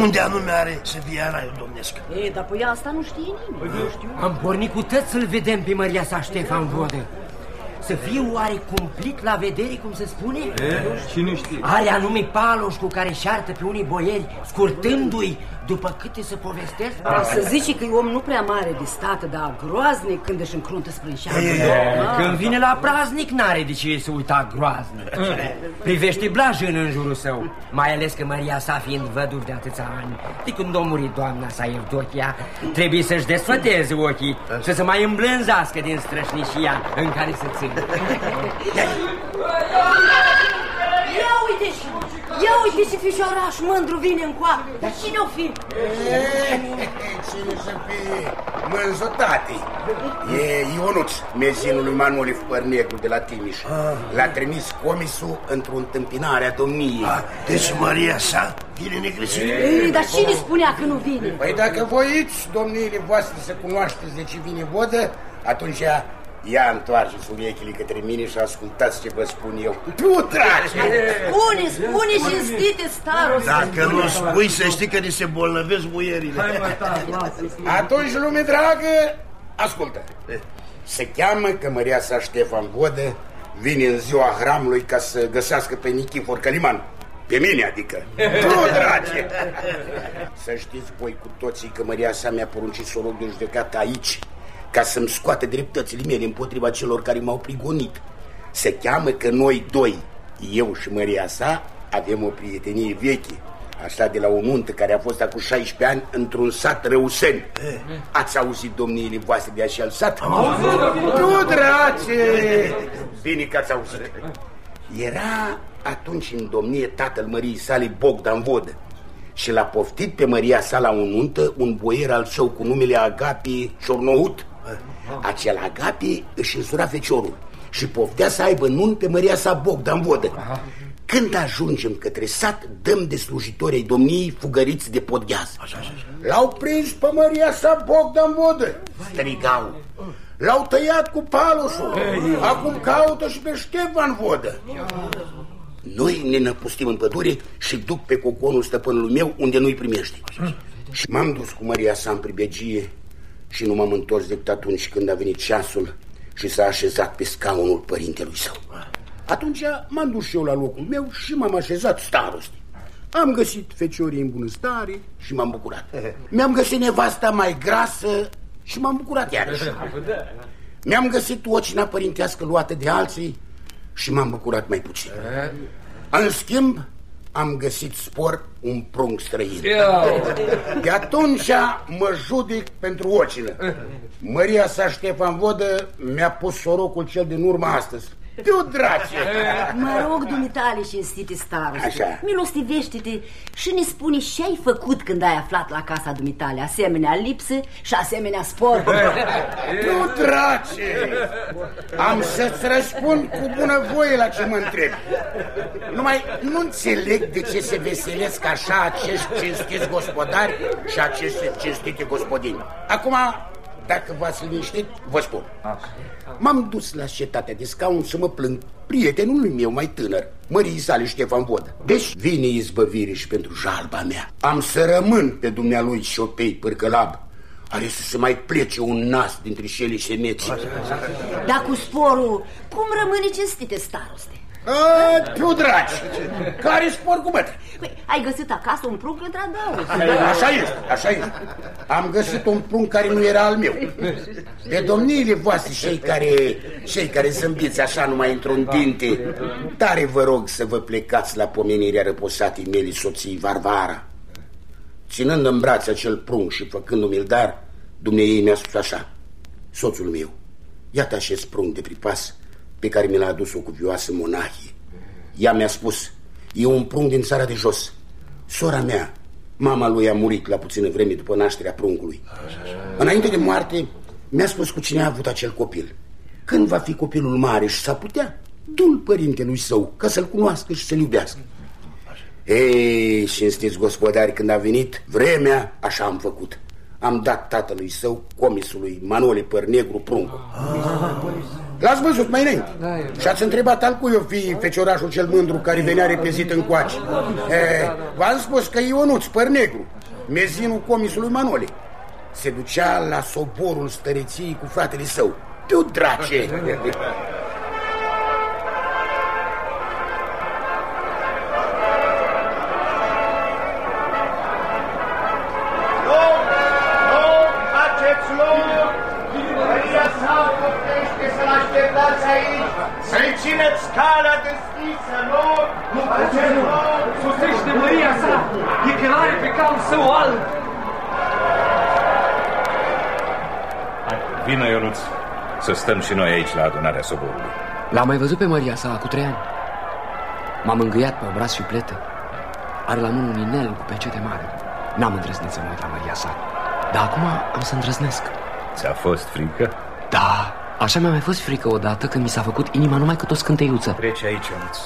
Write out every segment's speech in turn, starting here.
unde anume are să fie raiul domnesc? E, dar păi asta nu știe nimeni. Păi, nu știu. Am pornit cu tăți să-l vedem pe Maria sa Ștefan Vodă. Să fie oare cumplit la vedere, cum se spune? E? Cine știe? Are anume paloș cu care șartă pe unii boieri, scurtându-i după câte se povestesc? A, să zici că e om nu prea mare de stată, dar groaznic când își încruntă sprânșeană. Când vine la praznic, n-are de ce să uita groaznic. Privește blajân în jurul său, mai ales că Maria sa fiind văduv de atâția ani, de când a murit doamna sa Evdochia, trebuie să-și desfăteze ochii și să mai îmblânzească din strășnicia în care se ține. Ia uite și Ia uite și fișoraș mândru vine în coa. Dar cine o fi? Cine să fie mânzotate? E Ionuț, mezinul lui Manoli Părnegru de la Timiș. L-a trimis comisul într-o întâmpinare a domniei. Deci Maria sa vine negresit? Dar cine spunea că nu vine? Păi dacă voiți, domniile voastre, să cunoașteți de ce vine vodă, atunci Ia întoarceți urechile către mine și ascultați ce vă spun eu. Tu, dragi! Spune, spune și înstite staros. Dacă nu spui, să știi că ni se bolnăvesc muierile. Atunci, lume dragă, ascultă. Se cheamă că Maria sa Ștefan Vodă vine în ziua hramului ca să găsească pe Nichifor Caliman. Pe mine, adică. Tu, dragi! Să știți voi cu toții că Maria sa mi-a poruncit să o rog de judecată aici, ca să-mi scoate dreptățile mele împotriva celor care m-au prigonit. Se cheamă că noi doi, eu și Maria sa, avem o prietenie veche, așa de la o nuntă care a fost acum 16 ani într-un sat răuseni. Ați auzit domniile voastre de așa sat? Nu, drage! Bine că ați auzit. Era atunci în domnie tatăl Măriei sale Bogdan Vodă și l-a poftit pe Maria sa la o nuntă un boier al său cu numele Agapi Ciornohut. Acel Agapi își însura feciorul și poftea să aibă nun pe Maria sa Bogdan Vodă. Când ajungem către sat, dăm de slujitorii domniei fugăriți de podgheaz. L-au prins pe Maria sa Bogdan Vodă, strigau. L-au tăiat cu paloșul, acum caută și pe Ștefan Vodă. Noi ne năpustim în pădure și duc pe coconul stăpânului meu unde nu-i primești. Și m-am dus cu Maria sa în pribegie și nu m-am întors decât atunci când a venit ceasul și s-a așezat pe scaunul părintelui său. Atunci m-am dus și eu la locul meu și m-am așezat starosti. Am găsit feciorii în bunăstare și m-am bucurat. Mi-am găsit nevasta mai grasă și m-am bucurat iarăși. Mi-am găsit ocina părintească luată de alții și m-am bucurat mai puțin. În schimb, am găsit spor un prunc străin. De atunci mă judic pentru ocină. Maria sa Ștefan Vodă mi-a pus sorocul cel din urmă astăzi. Tu, drace! Mă rog, dumitale și înstite staroste, Așa. milostivește-te și ne spune ce ai făcut când ai aflat la casa dumitale asemenea lipsă și asemenea spor. Tu, drace! Am să-ți răspund cu bună voie la ce mă întreb. Numai nu înțeleg de ce se veselesc așa acești cinstiți gospodari și aceste cinstite gospodini. Acum, dacă v-ați liniștit, vă spun. M-am dus la cetatea de scaun să mă plâng prietenului meu mai tânăr, mării sale Ștefan Vodă. Deci vine izbăvire și pentru jalba mea. Am să rămân pe dumnealui șopei pârcălab. Are să se mai plece un nas dintre șele și neții. Dar cu sporul, cum rămâne cinstite staroste? A, tu dragi, care spor cu bătrân? Păi, ai găsit acasă un prunc rătradaur. Așa este, așa este. Am găsit un prunc care nu era al meu. De domniile voastre, cei care, cei care zâmbiți așa numai într-un dinte, tare vă rog să vă plecați la pomenirea răposatei mele soții Varvara. Ținând în brațe acel prunc și făcându-mi-l dar, dumneiei mi-a spus așa, soțul meu, iată acest prunc de pripas pe care mi l-a adus o cuvioasă monahie. Ea mi-a spus, e un prunc din țara de jos. Sora mea, mama lui a murit la puțină vreme după nașterea pruncului. Înainte de moarte, mi-a spus cu cine a avut acel copil. Când va fi copilul mare și s-a putea, du-l părintelui său ca să-l cunoască și să-l iubească. Ei, cinstiți gospodari, când a venit vremea, așa am făcut. Am dat tatălui său, comisului Manole Părnegru Prunc. L-ați văzut mai înainte. Da, Și ați întrebat al cui o fi feciorașul cel mândru Care venea repezit în coace V-am spus că Ionuț, păr negru Mezinul comisului Manole Se ducea la soborul stăreției cu fratele său. Tu drace stăm și noi aici la adunarea soborului. L-am mai văzut pe Maria sa cu trei ani. M-am îngâiat pe obraz și plete. Are la mână un inel cu pecete mare. N-am îndrăznit să mă uit la Maria sa. Dar acum am să îndrăznesc. Ți-a fost frică? Da, așa mi-a mai fost frică odată când mi s-a făcut inima numai cât o scânteiuță. Trece aici, Ionuț.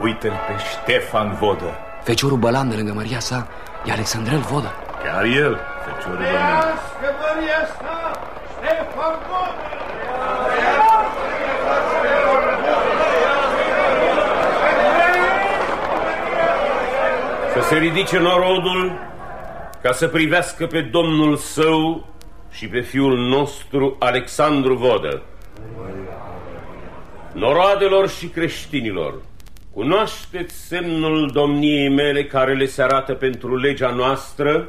Uite-l pe Ștefan Vodă. Feciorul Bălan de lângă Maria sa e Alexandrel Vodă. Chiar el, feciorul Bălan. Maria sa! Să se ridice norodul ca să privească pe domnul său și pe fiul nostru Alexandru Vodă. Noroadelor și creștinilor, cunoașteți semnul domniei mele care le se arată pentru legea noastră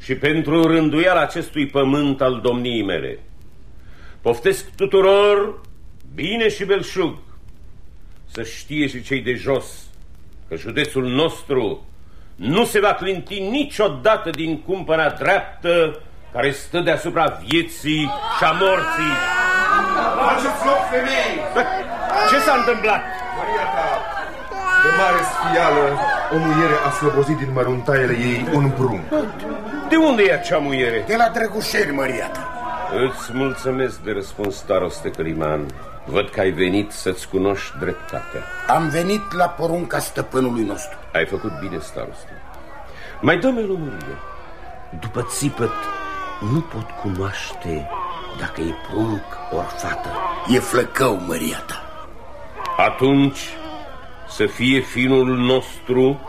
și pentru rânduiala acestui pământ al domniei mele. Poftesc tuturor bine și belșug să știe și cei de jos că județul nostru nu se va clinti niciodată din cumpăna dreaptă care stă deasupra vieții și a morții. Faceți loc, femei! Ce s-a întâmplat? Maria ta, de mare sfială, o muiere a slăbozit din măruntaiele ei un brun. De unde e acea muiere? De la Drăgușeni, Maria ta. Îți mulțumesc de răspuns, staroste Căliman. Văd că ai venit să-ți cunoști dreptatea. Am venit la porunca stăpânului nostru. Ai făcut bine, staroste. Mai dă-mi lămurire. După țipăt, nu pot cunoaște dacă e prunc ori fată. E flăcău, măria ta. Atunci să fie finul nostru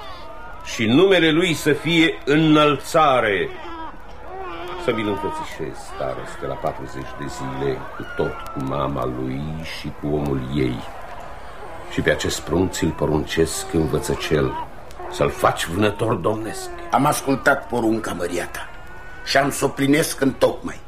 și numele lui să fie înălțare să vi-l înfățișez, staroste, la 40 de zile, cu tot, cu mama lui și cu omul ei. Și pe acest prunc ți-l poruncesc învățăcel, să-l faci vânător domnesc. Am ascultat porunca, măria ta, și am să o plinesc în tocmai.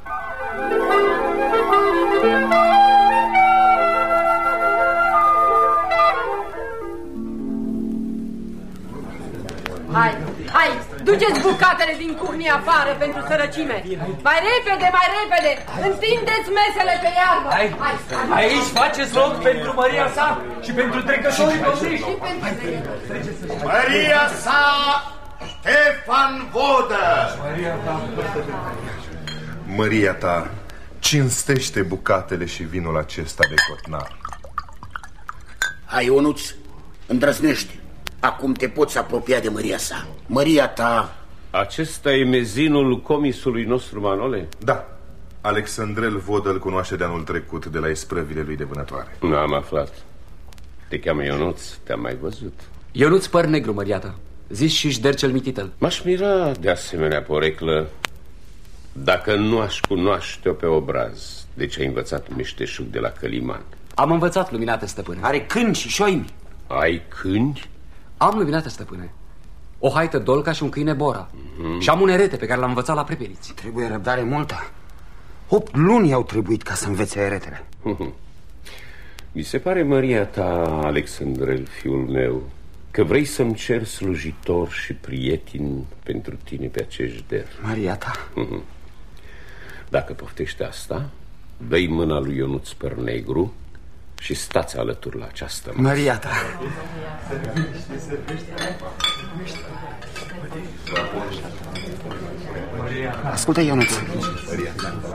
Hai, hai, Duceți bucatele din curnie afară pentru sărăcime. Mai repede, mai repede! Întindeți mesele pe iarbă! Hai, hai, hai. Aici faceți loc pentru Maria sa și pentru trecătorii domniști. Maria sa, Ștefan Vodă! Maria ta, Maria ta, cinstește bucatele și vinul acesta de cotnar. Hai, Ionuț, îndrăznește. Acum te poți apropia de Maria sa. Maria ta... Acesta e mezinul comisului nostru, Manole? Da. Alexandrel Vodă îl cunoaște de anul trecut de la esprăvile lui de vânătoare. Nu am aflat. Te cheamă Ionuț, te-am mai văzut. Ionuț păr negru, măriata. Zis și șder cel mititel. M-aș mira de asemenea poreclă dacă nu aș cunoaște-o pe obraz. De ce ai învățat meșteșug de la Căliman? Am învățat, luminate stăpâne. Are câini și șoimi. Ai câini? Am luminată, stăpâne. O haită dolca și un câine bora. Mm -hmm. Și am un erete pe care l-am învățat la prepeliți. Trebuie răbdare multă. Opt luni au trebuit ca să învețe eretele. Mi se pare, Maria ta, Alexandrel, fiul meu, că vrei să-mi cer slujitor și prieten pentru tine pe acești der. Maria ta? Dacă poftește asta, dă mâna lui Ionuț Pernegru și stați alături la această masă. Maria ta. Ascultă, Ionuț,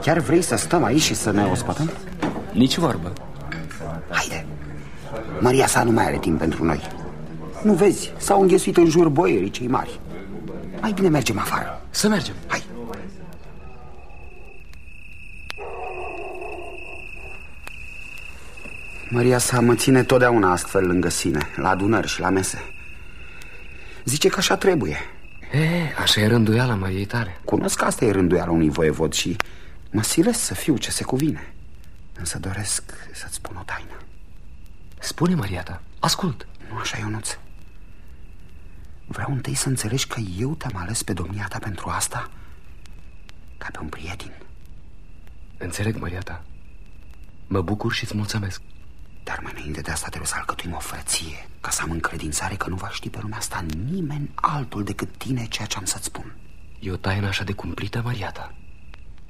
chiar vrei să stăm aici și să ne ospătăm? Nici vorbă. Haide. Maria sa nu mai are timp pentru noi. Nu vezi, s-au înghesuit în jur boierii cei mari. Mai bine mergem afară. Să mergem. Hai. Maria sa mă ține totdeauna astfel lângă sine, la adunări și la mese. Zice că așa trebuie. E, așa e rânduiala Mariei tale. Cunosc că asta e rânduiala unui voievod și mă silesc să fiu ce se cuvine. Însă doresc să-ți spun o taină. Spune, Maria ta, ascult. Nu așa, Ionuț. Vreau întâi să înțelegi că eu te-am ales pe domnia ta pentru asta ca pe un prieten. Înțeleg, Maria ta. Mă bucur și îți mulțumesc. Dar mai înainte de asta trebuie să alcătuim o frăție Ca să am încredințare că nu va ști pe lumea asta nimeni altul decât tine ceea ce am să-ți spun. E o taină așa de cumplită, Mariata?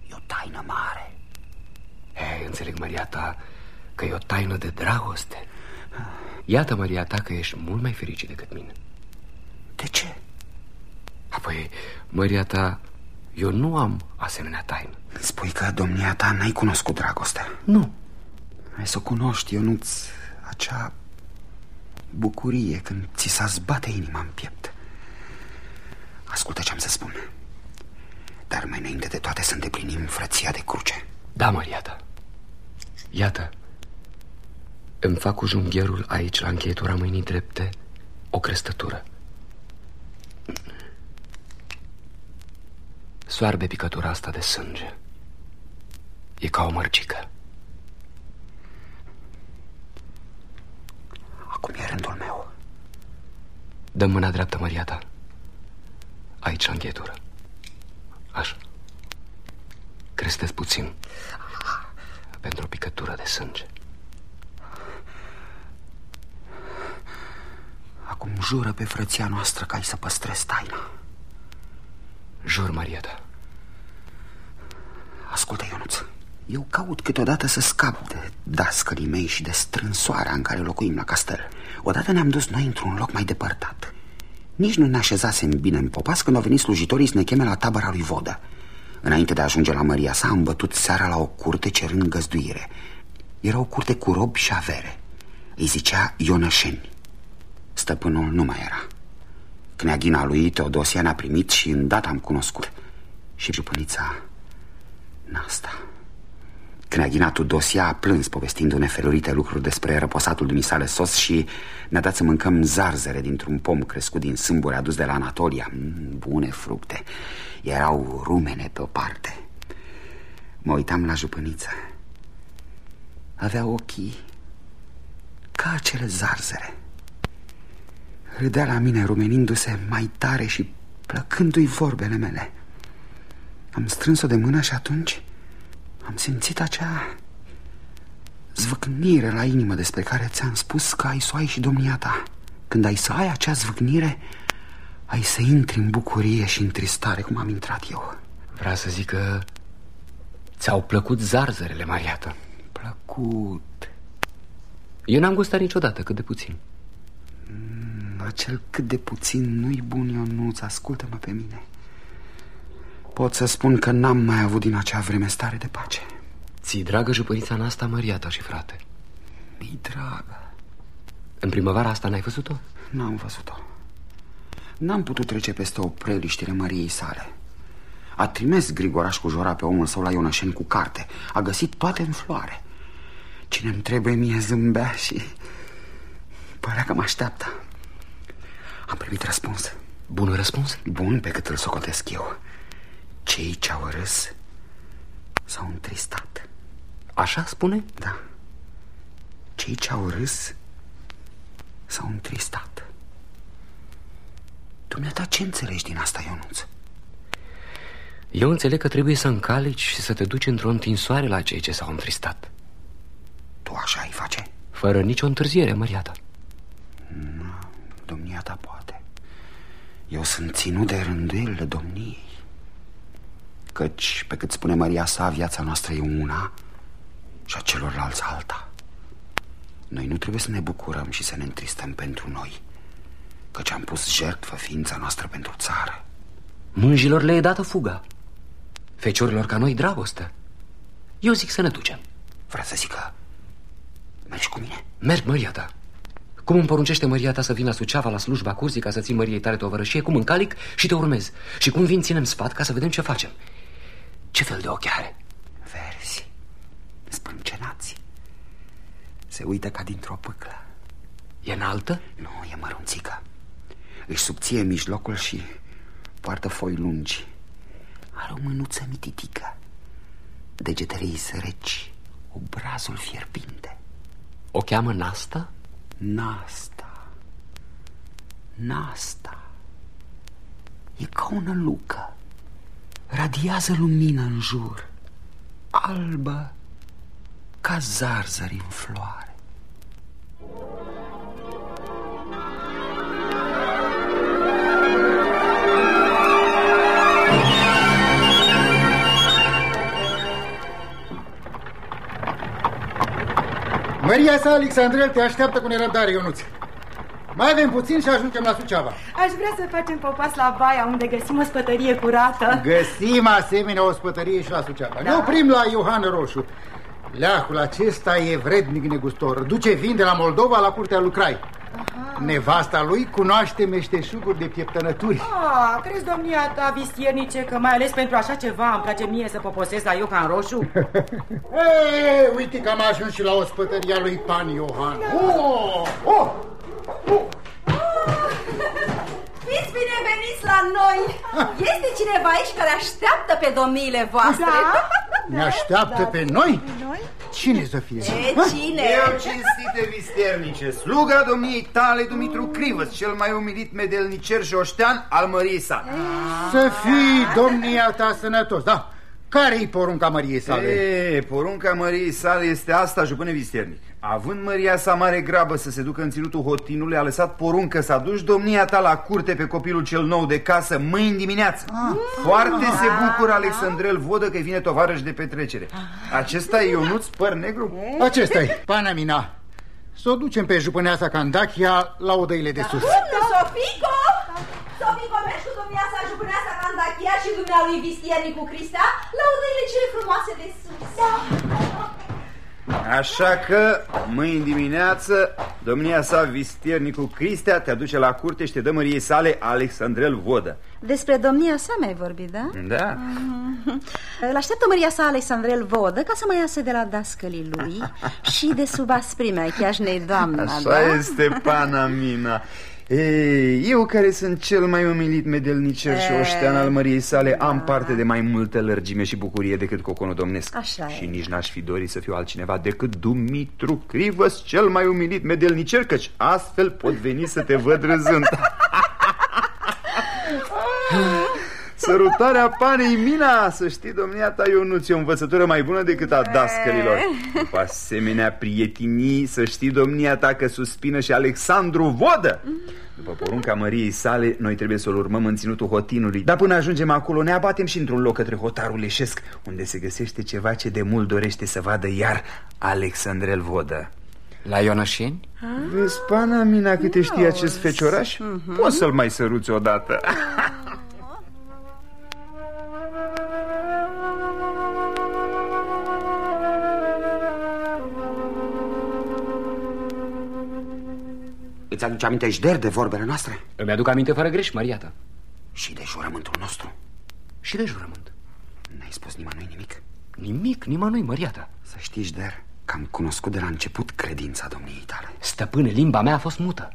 E o taină mare. Ei, înțeleg, Mariata, că e o taină de dragoste. Iată, Mariata, că ești mult mai fericit decât mine. De ce? Apoi, Mariata, eu nu am asemenea taină. Spui că domnia ta n-ai cunoscut dragostea. Nu ai să o cunoști, Ionuț, acea bucurie când ți s-a zbate inima în piept. Ascultă ce am să spun. Dar mai înainte de toate să îndeplinim frăția de cruce. Da, Mariata. Iată, îmi fac cu junghierul aici, la încheietura mâinii drepte, o crestătură. Soarbe picătura asta de sânge. E ca o mărcică. Acum e rândul meu. Dă mâna dreaptă, Maria ta. Aici, la încheietură. Așa. Crestez puțin. Pentru o picătură de sânge. Acum jură pe frăția noastră că ai să păstrezi taina. Jur, Marieta. Ascultă, Ionuț. Eu caut câteodată să scap de dascării mei și de strânsoarea în care locuim la castel. Odată ne-am dus noi într-un loc mai depărtat. Nici nu ne așezasem bine în popas când au venit slujitorii să ne cheme la tabăra lui Vodă. Înainte de a ajunge la Maria sa, am bătut seara la o curte cerând găzduire. Era o curte cu robi și avere. Îi zicea Ionășeni. Stăpânul nu mai era. Kneaghina lui Teodosia ne-a primit și îndată am cunoscut. Și jupânița Nasta. Kneaghina Tudosia a plâns povestindu-ne felurite lucruri despre răposatul dumisale sos și ne-a dat să mâncăm zarzere dintr-un pom crescut din sâmburi adus de la Anatolia. Mm, bune fructe. Erau rumene pe o parte. Mă uitam la jupâniță. Avea ochii ca acele zarzere. Râdea la mine rumenindu-se mai tare și plăcându-i vorbele mele. Am strâns-o de mână și atunci am simțit acea zvâcnire la inimă despre care ți-am spus că ai să o ai și domnia ta. Când ai să ai acea zvâcnire, ai să intri în bucurie și în tristare, cum am intrat eu. Vreau să zic că ți-au plăcut zarzărele, Mariată. Plăcut. Eu n-am gustat niciodată, cât de puțin. Mm, acel cât de puțin nu-i bun, Ionuț, ascultă-mă pe mine. Pot să spun că n-am mai avut din acea vreme stare de pace. Ți-i dragă jupărița asta, Mariata și frate? Mi-i dragă. În primăvara asta n-ai văzut-o? N-am văzut-o. N-am putut trece peste o preliștire Mariei sale. A trimis Grigoraș cu jora pe omul său la Ionășeni cu carte. A găsit toate în floare. Cine-mi trebuie mie zâmbea și Părea că mă așteaptă. Am primit răspuns. Bun răspuns? Bun pe cât îl socotesc eu cei ce au râs s-au întristat. Așa spune? Da. Cei ce au râs s-au întristat. Dumneata ce înțelegi din asta, Ionuț? Eu înțeleg că trebuie să încalici și să te duci într-o întinsoare la cei ce s-au întristat. Tu așa ai face? Fără nicio întârziere, măriata. Nu, domnia ta poate. Eu sunt ținut de rânduielile domniei Căci, pe cât spune Maria sa, viața noastră e una și a celorlalți alta. Noi nu trebuie să ne bucurăm și să ne întristăm pentru noi, căci am pus jertfă ființa noastră pentru țară. Mânjilor le e dată fuga, feciorilor ca noi dragoste. Eu zic să ne ducem. Vreau să zic că mergi cu mine? Merg, Maria ta. Cum îmi poruncește Maria ta să vin la Suceava la slujba curzii ca să țin Măriei tale tovărășie, cum încalic și te urmez. Și cum vin, ținem sfat ca să vedem ce facem. Ce fel de ochi are? Verzi, spâncenați. Se uită ca dintr-o pâclă. E înaltă? Nu, e mărunțică. Își subție în mijlocul și poartă foi lungi. Are o mânuță mititică. Degetele ei săreci Obrazul fierbinte. O cheamă Nasta? Nasta. Nasta. E ca o nălucă Radiază lumină în jur Albă Ca zarzări în floare Maria sa, Alexandrel, te așteaptă cu nerăbdare, Ionuț. Mai avem puțin și ajungem la Suceava. Aș vrea să facem popas la baia unde găsim o spătărie curată. Găsim asemenea o spătărie și la Suceava. Da. Ne oprim la Iohan Roșu. Leacul acesta e vrednic negustor. Duce vin de la Moldova la curtea lui Crai. Aha. Nevasta lui cunoaște meșteșuguri de pieptănături. Ah, crezi, domnia ta, vistiernice, că mai ales pentru așa ceva îmi place mie să poposesc la Iohan Roșu? Ei, uite că am ajuns și la o spătărie a lui Pan Iohan. Da. Oh, oh, oh. Fiți bineveniți la noi! Este cineva aici care așteaptă pe domniile voastre? Da? Ne așteaptă pe noi? Noi? Cine să fie? E, cine? Eu, cinstite visternice, sluga domniei tale, Dumitru Crivăț, cel mai umilit medelnicer și oștean al măriei sale. Să fii domnia ta sănătos, da? Care-i porunca măriei sale? E, porunca măriei sale este asta, jupâne visternic. Având măria sa mare grabă să se ducă în ținutul hotinului, a lăsat poruncă să aduci domnia ta la curte pe copilul cel nou de casă mâini dimineață. Ah. Foarte se bucură Alexandrel Vodă că vine tovarăș de petrecere. Acesta e Ionuț păr negru? acesta e, pana mina. Să o ducem pe jupâneasa Candachia la odăile de sus. Unde, Sofico? Sofico, mergi cu domnia sa jupâneasa Candachia și dumnea lui Vistiernicu Cristea la odăile cele frumoase de sus. Așa că, mâine dimineață, domnia sa, vistiernicul Cristea, te aduce la curte și te dă măriei sale Alexandrel Vodă. Despre domnia sa mi-ai vorbit, da? Da. Îl așteaptă măria sa Alexandrel Vodă ca să mai iasă de la dascălii lui și de sub asprimea chiașnei doamna, Așa da? este, pana mina. Ei, eu care sunt cel mai umilit medelnicer și oștean al măriei sale Am parte de mai multă lărgime și bucurie decât coconul domnesc Așa e. Și nici n-aș fi dorit să fiu altcineva decât Dumitru Crivăs Cel mai umilit medelnicer Căci astfel pot veni să te văd râzând Sărutarea panei Mina! Să știi, domnia ta, Ionuț, e o învățătură mai bună decât a dascălilor După asemenea prietenii Să știi, domnia ta, că suspină și Alexandru Vodă. După porunca măriei sale, noi trebuie să-l urmăm în ținutul hotinului. Dar până ajungem acolo, ne abatem și într-un loc către hotarul leșesc Unde se găsește ceva ce de mult dorește să vadă iar Alexandrel Vodă. La Ionășeni? Vezi, pana Mina, câte știe acest fecioraș? Mhm. Poți să-l mai săruți odată Îți aduce aminte, Jder, de vorbele noastre? Îmi aduc aminte fără greș, Maria ta. Și de jurământul nostru? Și de jurământ. N-ai spus nimănui nimic? Nimic, nimănui, Maria ta. Să știți, Jder, că am cunoscut de la început credința domniei tale Stăpâne, limba mea a fost mută.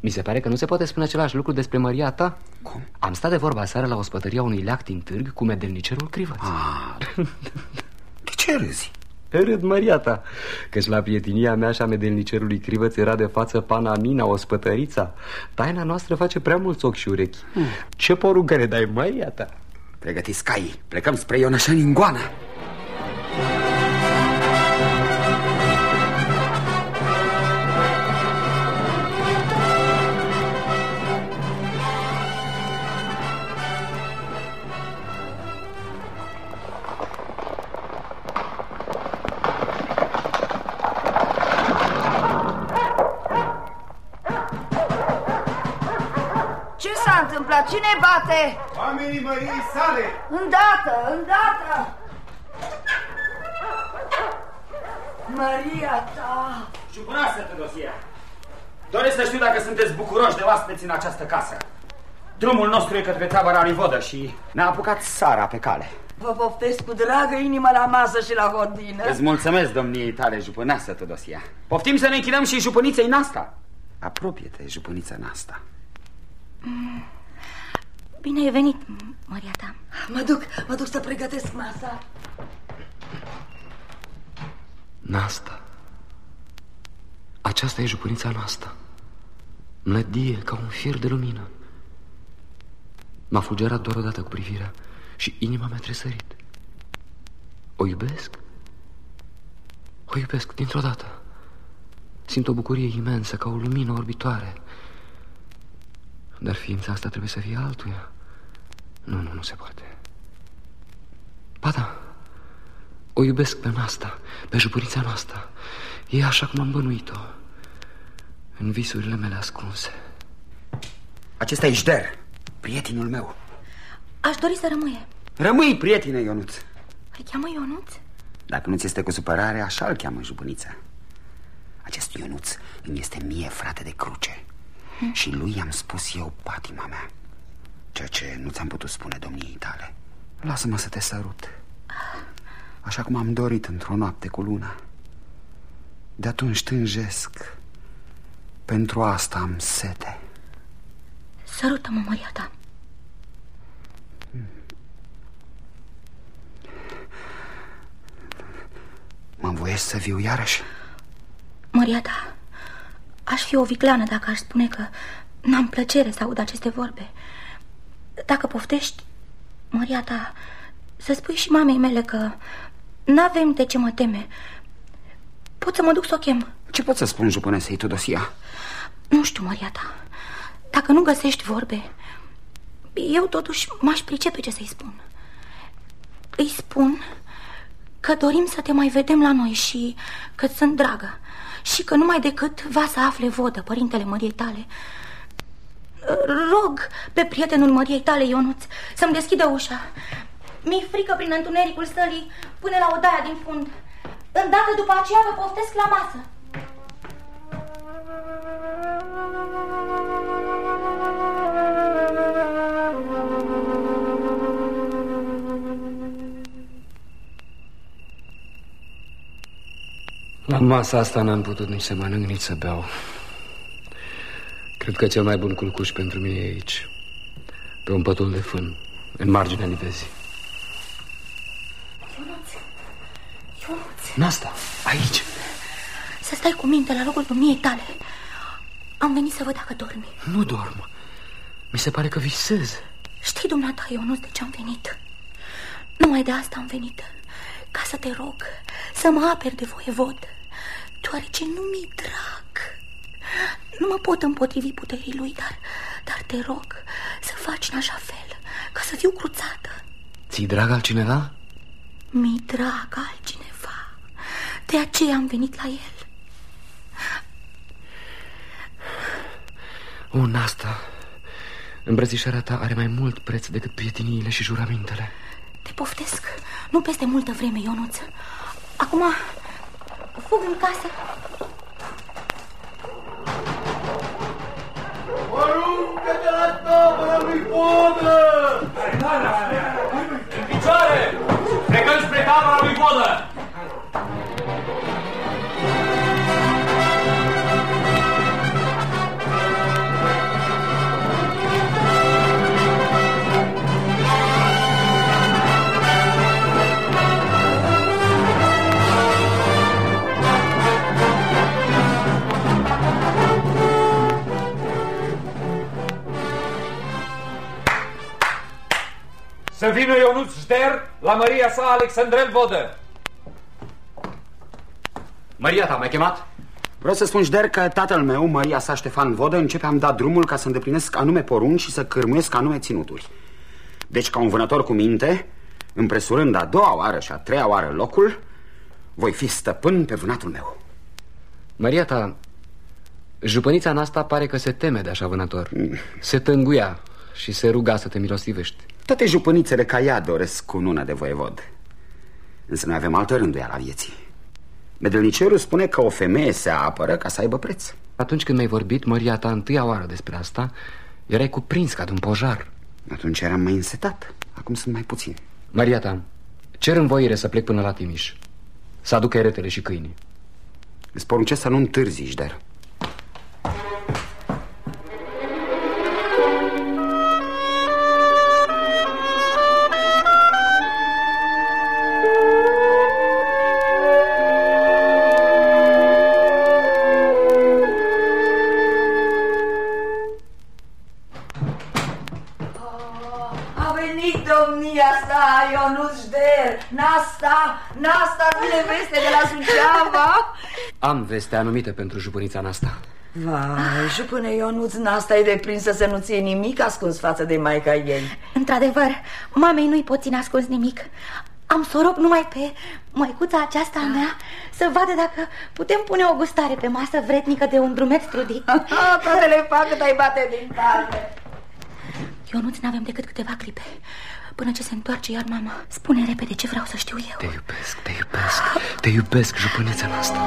Mi se pare că nu se poate spune același lucru despre Maria ta. Cum? Am stat de vorba seară la ospătăria unui leac din târg cu medelnicerul Crivăț. Ah, de ce râzi? Râd, Maria ta, căci la prietenia mea și a medelnicerului Crivăț era de față pana Mina, ospătărița. Taina noastră face prea mulți ochi și urechi. Hmm. Ce poruncă ne dai, Maria ta? Pregătiți caii, plecăm spre Ionășani în goană Cine bate? Oamenii măriei sale Îndată, îndată! Maria ta! Jupâneasă, Teodosia! Doresc să știu dacă sunteți bucuroși de oaspeți în această casă. Drumul nostru e către tabăra lui Vodă și Ne-a apucat Sara pe cale Vă poftesc cu dragă inimă la masă și la hodină. Îți mulțumesc, domniei tale, jupâneasă, Teodosia. Poftim să ne închinăm și jupâniței Nasta. Apropie-te, jupânița Nasta. Mm. Bine ai venit, Maria ta. Mă duc, mă duc să pregătesc masa. Nasta. Aceasta e jupânița noastră. Mlădie ca un fir de lumină. M-a fulgerat doar odată cu privirea și inima mea tresărit. O iubesc? O iubesc dintr-o dată. Simt o bucurie imensă, ca o lumină orbitoare. Dar ființa asta trebuie să fie altuia. Nu, nu, nu se poate. Ba da, o iubesc pe asta, pe jupurița noastră. E așa cum am bănuit-o. În visurile mele ascunse. Acesta e Jder, prietenul meu. Aș dori să rămâie. Rămâi, prietene, Ionuț. Îl cheamă Ionuț? Dacă nu ți este cu supărare, așa îl cheamă jupânița. Acest Ionuț îmi este mie frate de cruce. Hm. Și lui i-am spus eu patima mea. Ceea ce nu ți-am putut spune domniei tale. Lasă-mă să te sărut. Așa cum am dorit într-o noapte cu luna. De atunci tânjesc. Pentru asta am sete. Sărută-mă, Maria ta. Mă învoiesc să viu iarăși? Maria ta, aș fi o vicleană dacă aș spune că n-am plăcere să aud aceste vorbe. Dacă poftești, Maria ta, să spui și mamei mele că n-avem de ce mă teme. Pot să mă duc să o chem. Ce pot să spun jupânesei Tudosia? Nu știu, Maria ta. Dacă nu găsești vorbe, eu totuși m-aș pricepe ce să-i spun. Îi spun că dorim să te mai vedem la noi și că sunt dragă și că numai decât va să afle vodă, părintele măriei tale. Rog pe prietenul măriei tale, Ionuț, să-mi deschidă ușa. Mi-e frică prin întunericul sălii până la odaia din fund. Îndată după aceea vă poftesc la masă. La masa asta n-am putut nici să mănânc, nici să beau. Cred că cel mai bun culcuș pentru mine e aici, pe un pătul de fân, în marginea livezii. Ionuț, Ionuț. Nasta, aici. Să stai cu minte la locul domniei tale. Am venit să văd dacă dormi. Nu dorm. Mi se pare că visez. Știi, dumneata, Ionuț, de ce am venit? Numai de asta am venit. Ca să te rog să mă aperi de voievod, deoarece nu mi-i drag. Nu mă pot împotrivi puterii lui, dar, dar te rog să faci în așa fel ca să fiu cruțată. Ți-i drag altcineva? Mi-i drag altcineva. De aceea am venit la el. Un asta, îmbrățișarea ta are mai mult preț decât prieteniile și juramentele. Te poftesc. Nu peste multă vreme, Ionuț. Acum fug în casă. Aruncă-te la tabăra lui Bodă! În picioare! Plecăm spre tabăra lui Bodă! La Maria sa Alexandrel Vodă. Maria ta, m-ai chemat? Vreau să spun, Jder, că tatăl meu, Maria sa Ștefan Vodă, începe am dat drumul ca să îndeplinesc anume porunci și să cârmuiesc anume ținuturi. Deci, ca un vânător cu minte, împresurând a doua oară și a treia oară locul, voi fi stăpân pe vânatul meu. Maria ta, jupănița asta pare că se teme de așa vânător. Mm. Se tânguia și se ruga să te milostivești. Toate jupânițele ca ea doresc cununa de voievod. Însă noi avem altă rânduia la vieții. Medelnicerul spune că o femeie se apără ca să aibă preț. Atunci când mi-ai vorbit, Maria ta, întâia oară despre asta, erai cuprins ca de un pojar. Atunci eram mai însetat. Acum sunt mai puțin. Maria ta, cer învoire să plec până la Timiș Să aduc eretele și câinii Îți poruncesc să nu întârzi, dar Nasta, Nasta, vine veste de la Suceava. Am veste anumite pentru jupânița asta Vai, jupâne Ionuț, Nasta e deprinsă să nu ție nimic ascuns față de maica ei. Într-adevăr, mamei nu-i pot ține ascuns nimic Am să o rog numai pe măicuța aceasta a mea Să vadă dacă putem pune o gustare pe masă vretnică de un drumeț trudit Toate le fac cât ai bate din parte. Ionuț, n-avem decât câteva clipe Până ce se întoarce iar mama. Spune repede ce vreau să știu eu. Te iubesc, te iubesc. Te iubesc, jupânița asta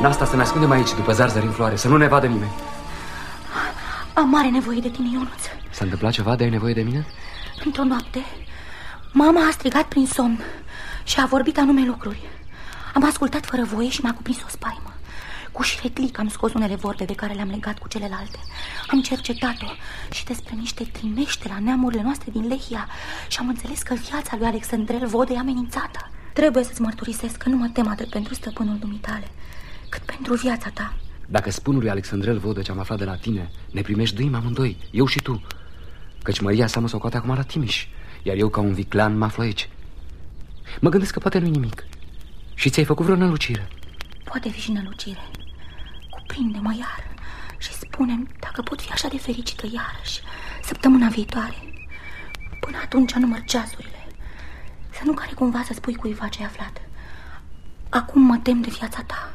Nasta să ne ascundem aici după zarzări în floare Să nu ne vadă nimeni Am mare nevoie de tine, Ionuț. S-a întâmplat ceva? De ai nevoie de mine? Într-o noapte Mama a strigat prin somn Și a vorbit anume lucruri. Am ascultat fără voie și m-a cuprins o spaimă. Cu șretlic am scos unele vorbe pe care le-am legat cu celelalte. Am cercetat-o și despre niște trimește la neamurile noastre din Lehia Și am înțeles că viața lui Alexandrel Vodă e amenințată. Trebuie să-ți mărturisesc că nu mă tem atât pentru stăpânul dumitale Cât pentru viața ta Dacă spun lui Alexandrel Vodă ce am aflat de la tine Ne primești dâim amândoi, eu și tu. Căci Maria sa mă socoate acum la Timiș Iar eu ca un viclean mă aflu aici. Mă gândesc că poate nu-i nimic. Și ți-ai făcut vreo nălucire? Poate fi și nălucire. Cuprinde-mă iar Și spune dacă pot fi așa de fericită iarăși Săptămâna viitoare. Până atunci număr ceasurile. Să nu care cumva să spui cuiva ce ai aflat. Acum mă tem de viața ta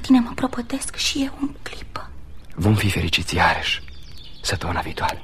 Fără tine mă propătesc și eu în clipă. Vom fi fericiți iarăși Săptămâna viitoare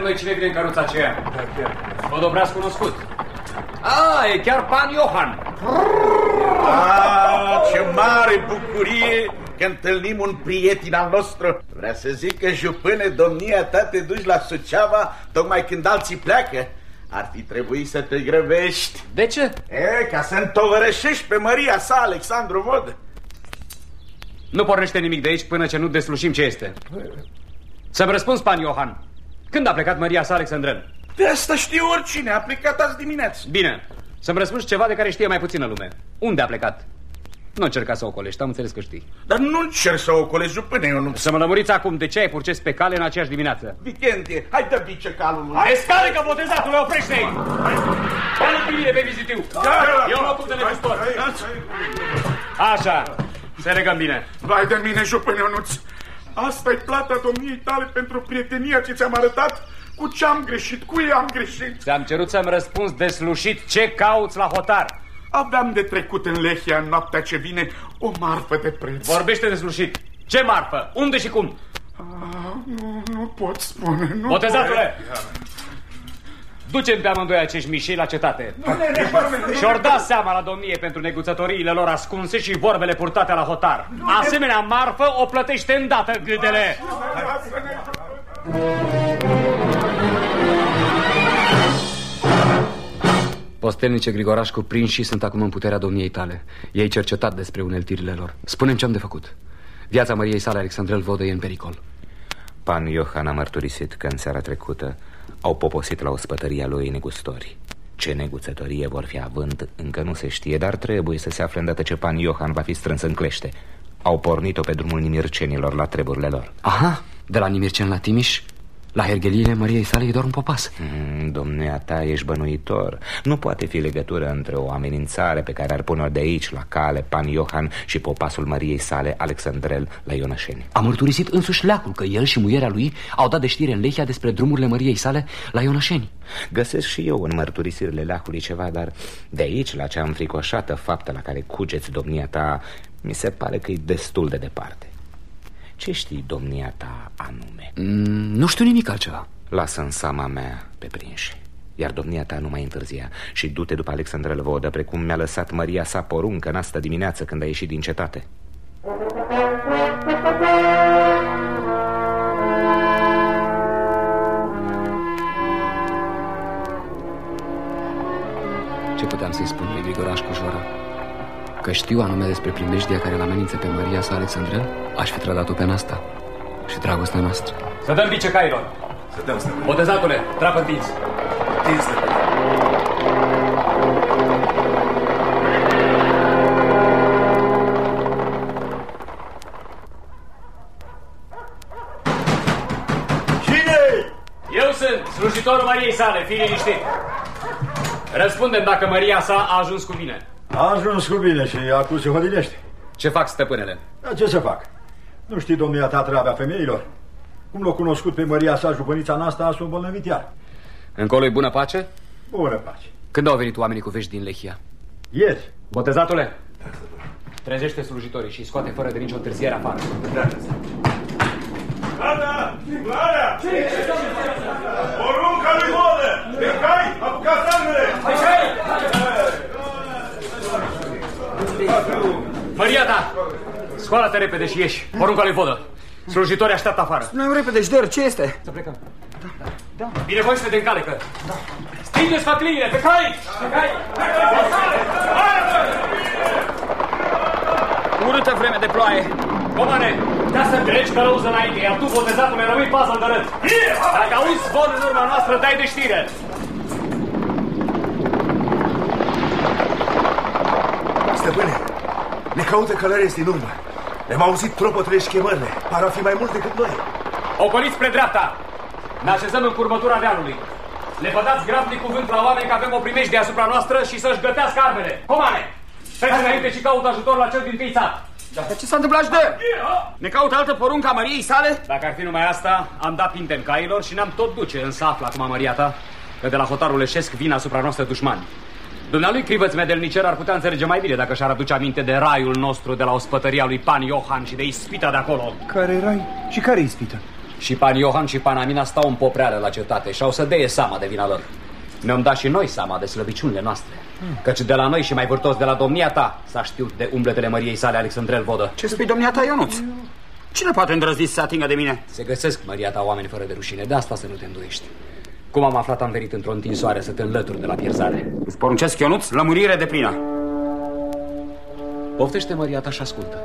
vedem noi cine vine în căruța aceea. Podobreas cunoscut. A, e chiar pan Johan. Ah, ce mare bucurie că întâlnim un prieten al nostru. Vrea să zic că, jupâne, domnia ta te duci la Suceava tocmai când alții pleacă. Ar fi trebuit să te grăbești. De ce? E, ca să întovărășești pe Maria sa, Alexandru Vod. Nu pornește nimic de aici până ce nu deslușim ce este. Să-mi răspunzi, pan Johan. Când a plecat Maria sa, Alexandrel? De asta știu oricine, a plecat azi dimineață. Bine, să-mi răspunzi ceva de care știe mai puțină lume. Unde a plecat? Nu încerca să o colești, am înțeles că știi. Dar nu încerc să o colegi până eu nu... Să mă lămuriți acum de ce ai purces pe cale în aceeași dimineață. Vicente, hai dă bice calul. Hai, scale că botezatul, oprește-i! Ia-l pe mine pe vizitiu. Eu mă ocup de negustor. Așa, să legăm bine. Vai de mine, jupân Ionuț. Asta e plata domniei tale pentru prietenia ce ți-am arătat? Cu ce am greșit? Cu ei am greșit? Ți-am cerut să-mi răspunzi deslușit ce cauți la hotar. Aveam de trecut în Lehia în noaptea ce vine o marfă de preț. Vorbește deslușit. Ce marfă? Unde și cum? Ah, nu, nu pot spune. Nu Botezatule! pot. Ducem pe amândoi acești mișei la cetate. Și ori da seama la domnie pentru neguțătoriile lor ascunse și vorbele purtate la hotar. Asemenea marfă o plătește îndată gâdele. Postelnice Grigoraș cuprinși sunt acum în puterea domniei tale. Ei cercetat despre uneltirile lor. Spunem ce am de făcut. Viața Măriei sale Alexandrel Vodă e în pericol. Pan Iohan a mărturisit că în seara trecută au poposit la ospătăria lui negustori. Ce neguțătorie vor fi având încă nu se știe, dar trebuie să se afle îndată ce pan Iohan va fi strâns în clește. Au pornit-o pe drumul nimircenilor la treburile lor. Aha, de la Nimircen la Timiș? La hergheliile Mariei sale e doar un popas. Mm, Domnea ta ești bănuitor. Nu poate fi legătură între o amenințare Pe care ar pune-o de aici la cale Pan Iohan și popasul Mariei sale Alexandrel la Ionășeni A mărturisit însuși leacul că el și muierea lui Au dat de știre în Lehia despre drumurile Mariei sale la Ionășeni Găsesc și eu în mărturisirile leacului ceva Dar de aici la cea înfricoșată faptă la care cugeți domnia ta Mi se pare că e destul de departe ce știi, domnia ta, anume? Mm, nu știu nimic altceva Lasă în sama mea pe prinși iar domnia ta nu mai întârzia Și du-te după Alexandra Vodă Precum mi-a lăsat Maria sa poruncă în asta dimineață Când a ieșit din cetate Ce puteam să-i spun lui Grigoraș Cușora? Că știu anume despre primejdia care l amenință pe Maria sa Alexandrel Aș fi trădat-o pe Nasta Și dragostea noastră. Să dăm bice cailor Să dăm, stăpâne Botezatule, trapă întins. Întins, stăpâne Cine? Eu sunt slujitorul Mariei sale, fii liniștit. Răspundem dacă Maria sa a ajuns cu bine A ajuns cu bine și acum se hodinește. Ce fac stăpânele? Dar ce să fac? Nu știi, domnia ta, treaba femeilor? Cum l-a cunoscut pe Maria sa, jupănița Nasta, s-a îmbolnăvit iar. încolo e bună pace? Bună pace. Când au venit oamenii cu vești din Lehia? Ieri. Botezatule, trezește slujitorii și scoate fără de nicio întârziere afară. Gata! Clara! Porunca lui Vodă! Pe cai, apucați armele! Maria ta! Scoală-te repede și ieși. Porunca lui Vodă. Slujitorii așteaptă afară. Spune-mi repede, Jder, ce este? Să plecăm. Da. Bine, voi să de încalecă. Da. Stingeți fatliile, pe cai! Pe cai! Urâtă vreme de ploaie. Comane, ca să treci călăuză înainte, iar tu, botezatule, rămâi pază de râd. Dacă auzi zvon în urma noastră, dai de știre. Stăpâne, ne caută călăreți din urmă. Le-am auzit tropotele și chemările. Par a fi mai mult decât noi. Ocoliți spre dreapta. Ne așezăm în curmătura dealului. Le pădați grabnic cuvânt la oameni că avem o primejdie asupra noastră și să-și gătească armele. Comane, treci înainte și caută ajutor la cel din tâi sat. Dar ce s-a întâmplat, Jder? Ne caută altă poruncă a Mariei sale? Dacă ar fi numai asta, am dat pinte în cailor și ne-am tot duce, însă află acum Maria ta că de la hotarul leșesc vin asupra noastră dușmani. Dumnealui Crivăț Medelnicer ar putea înțelege mai bine dacă și-ar aduce aminte de raiul nostru de la ospătăria lui Pan Iohan și de ispita de acolo. Care rai și care ispită? Și Pan Iohan și Pan Amina stau în popreală la cetate și au să deie seama de vina lor. Ne-am dat și noi seama de slăbiciunile noastre. Căci de la noi și mai vârtos de la domnia ta s-a știut de umbletele Măriei sale Alexandrel Vodă. Ce spui, domnia ta, Ionuț? Cine poate îndrăzni să se atingă de mine? Se găsesc, Maria ta, oameni fără de rușine, de asta să nu te îndoiești. Cum am aflat, am venit într-o întinsoare să te înlături de la pierzare. Îți poruncesc, Ionuț, lămurire de plină. Poftește, Maria ta, și ascultă.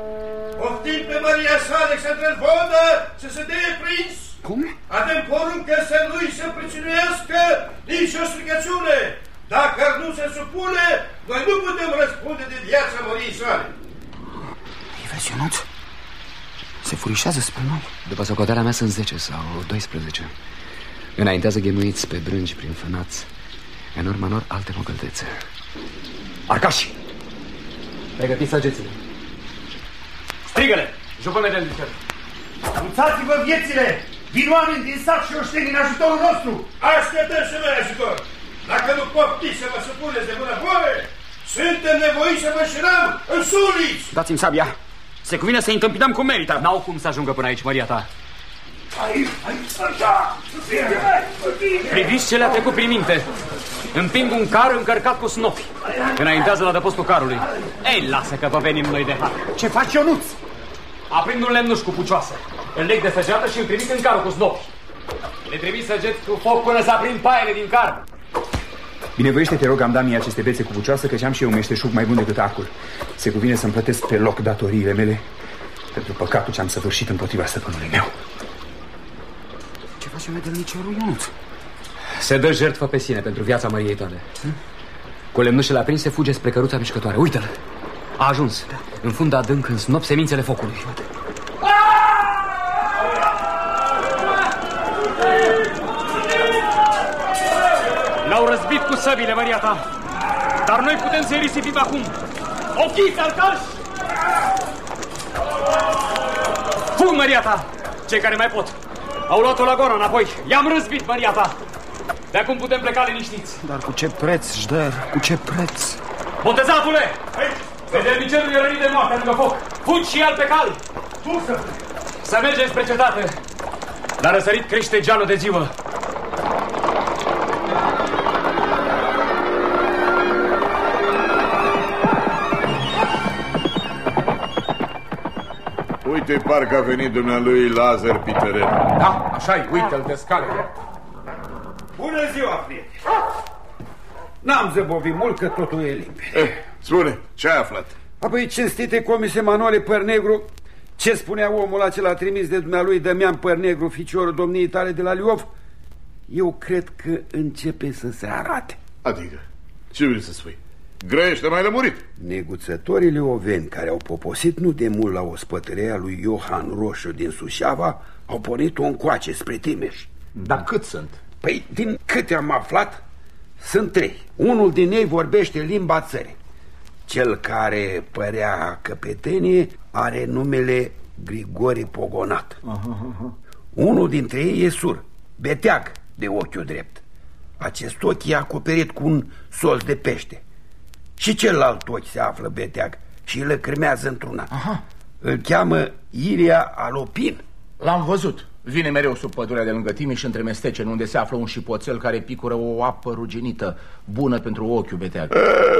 Poftim pe Maria sa, Alexandrel Vodă, să se dea prins. Cum? Avem poruncă să nu-i se pricinuiască nici o strigăciune. Dacă ar nu se supune, noi nu putem răspunde de viața Mariei sale. Îi vezi, Ionuț? Se furișează spre noi. După socoteala mea sunt 10 sau 12 Înaintează ghemuiți pe brânci prin fânați În urma lor alte mocăltețe Arcași! Pregătiți săgețile. Strigă-le! Jupă-le de licer. Anunțați-vă viețile! Vin oameni din sat și oșteni în ajutorul nostru! Așteptăm și noi ajutor! Dacă nu poftiți să vă supuneți de bună voie, suntem nevoiți să vă șirăm în suliți! Dați-mi sabia. Se cuvine să-i întâmpinăm cum merită. N-au cum să ajungă până aici, Maria ta. Aici, aici, așa! Priviți ce le-a trecut prin minte. Împing un car încărcat cu snopi. Înaintează la dăpostul carului. Ei, lasă că vă venim noi de har. Ce faci, Ionuț? Aprind un lemnuș cu pucioasă. Îl leg de săgeată și îl trimit în carul cu snopi. Le trebuie săgeți cu foc până să aprind paiele din car. Binevoiește, te rog, am dat mie aceste bețe cu pucioasă, că am și eu un meșteșug mai bun decât arcul. Se cuvine să-mi plătesc pe loc datoriile mele pentru păcatul ce am săvârșit împotriva stăpânului meu. Ce face medelnicerul Ionuț? Se dă jertfă pe sine pentru viața Măriei tale. Cu lemnușele aprinse fuge spre căruța mișcătoare. Uită-l! A ajuns. În fund adânc, în snop, semințele focului. Ne-au răzbit cu săbile, Maria ta. Dar noi putem să-i risipim acum. Ochiți, alcași! Fug, Maria ta! Cei care mai pot. Au luat-o la gora înapoi. I-am răzbit, Maria ta. De acum putem pleca liniștiți. Dar cu ce preț, Jder? Cu ce preț? Botezatule! Vedernicerul e rănit de moarte lângă foc. Fugi și al pe cal. Pusă! Să mergem spre cetate. L-a răsărit crește gealul de ziua. Uite, parcă a venit dumnealui Lazar pe teren. Da, așa-i, uite-l pe scale. Bună ziua, prieteni! N-am zăbovit mult că totul e limpede. Eh, spune, ce ai aflat? Apoi, cinstite comise Manole Părnegru, ce spunea omul acela trimis de dumnealui Dămian Părnegru, ficiorul domniei tale de la Liov? Eu cred că începe să se arate. Adică, ce vrei să spui? Grește mai lămurit. Neguțătorii leoveni care au poposit nu de mult la ospătărea lui Iohan Roșu din Sușava au pornit-o încoace spre Timeș. Dar cât sunt? Păi, din câte am aflat, sunt trei. Unul din ei vorbește limba țării. Cel care părea căpetenie are numele Grigori Pogonat. Unul dintre ei e sur, beteag de ochiul drept. Acest ochi e acoperit cu un sos de pește. Și celălalt ochi se află beteag și îl crmează într-una. Îl cheamă Iria Alopin. L-am văzut. Vine mereu sub pădurea de lângă Timiș între mesteceni, unde se află un șipoțel care picură o apă ruginită, bună pentru ochiul beteag. E,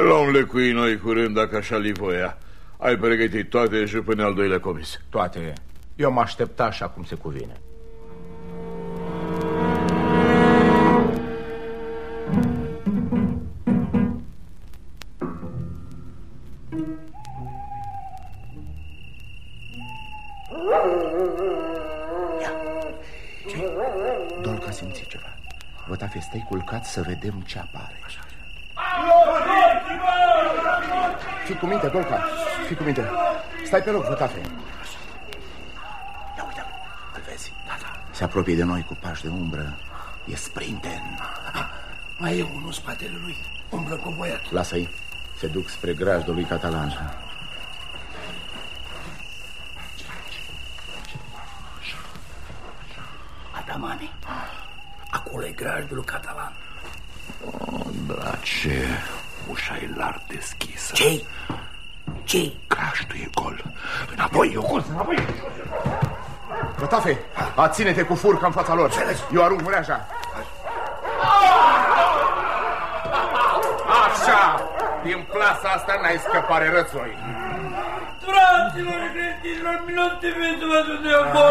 L-om lecui noi curând dacă așa li voia. Ai pregătit toate și până al doilea comis. Toate. Eu mă aștepta așa cum se cuvine. Dolca simți ceva. Vătafe, stai culcat să vedem ce apare. Așa, Fii cu minte, Dolca, fii cu minte. Stai pe loc, Vătafe. Ia uite, îl vezi? Da, da. Se apropie de noi cu pași de umbră. E sprinten. Mai e unul în spatele lui, umblă cu boiat. Lasă-i. Se duc spre grajdul lui Catalan. Adamane, acolo e grajdul catalan. Oh, drace, ușa e larg deschisă. ce ce Grajdul e gol. Înapoi, eu gol, înapoi. Vătafe, aține-te cu furca în fața lor. Eu arunc mreaja. Așa! Din plasa asta n-ai scăpare rățoi. Fraților creștinilor, minunte vezi să vă dumneavoastră.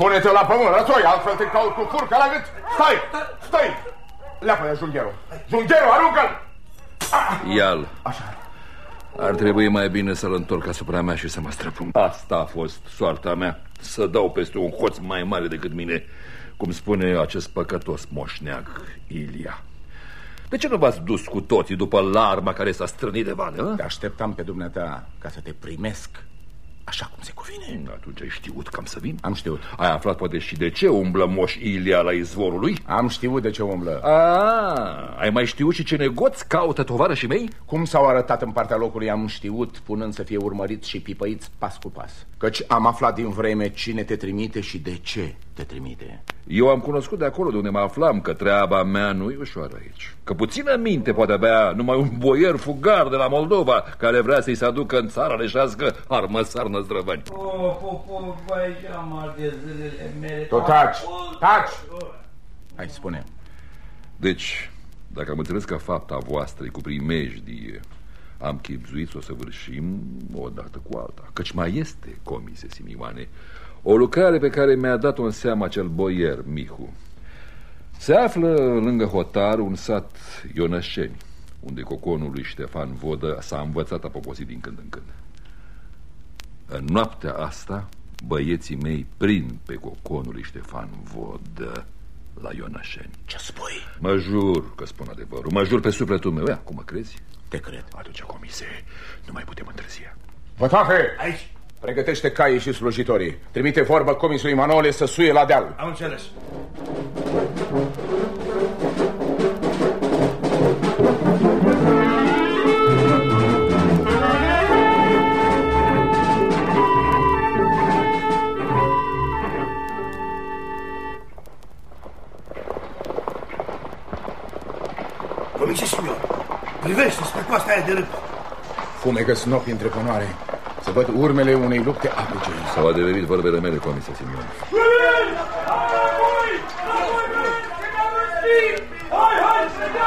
Pune-te la pământ, rățoi, altfel te caut cu furca la gât. Stai, stai! Leapă-ne, Junghero. Junghero, aruncă-l! Ial. Așa. Ar trebui mai bine să-l întorc asupra mea și să mă străpun. Asta a fost soarta mea. Să dau peste un hoț mai mare decât mine, cum spune acest păcătos moșneag Ilia. De ce nu v-ați dus cu toții după larma care s-a strânit de vale? Te așteptam pe dumneata ca să te primesc așa cum se cuvine. Atunci ai știut că am să vin? Am știut. Ai aflat poate și de ce umblă moș Ilia la izvorul lui? Am știut de ce umblă. A, ai mai știut și ce negoți caută tovarășii mei? Cum s-au arătat în partea locului am știut, punând să fie urmăriți și pipăiți pas cu pas. Căci am aflat din vreme cine te trimite și de ce te trimite. Eu am cunoscut de acolo de unde mă aflam că treaba mea nu e ușoară aici. Că puțină minte poate avea numai un boier fugar de la Moldova care vrea să-i se aducă în țara leșească armăsar năzdrăvani. Oh, popo, băi, ce am de zilele mele. Tu taci, taci! Hai, spune. Deci, dacă am înțeles că fapta voastră e cu primejdie, am chipzuit să o săvârșim o dată cu alta. Căci mai este, comise Simioane, o lucrare pe care mi-a dat-o în seamă acel boier, Mihu. Se află lângă hotar un sat Ionășeni, unde coconul lui Ștefan Vodă s-a învățat a poposi din când în când. În noaptea asta, băieții mei prind pe coconul lui Ștefan Vodă la Ionășeni. Ce spui? Mă jur că spun adevărul, mă jur pe sufletul meu. Ia, cum mă crezi? Te cred. Atunci, comise, nu mai putem întârzia. Vătahe! Aici! Pregătește caii și slujitorii. Trimite vorbă comisului Manole să suie la deal. Am înțeles. Comisie, signor privește spre coasta aia de râp. Fumegă snopi între conoare. Să văd urmele unei lupte apice. S-au adeverit vorbele mele, comisie Simeon.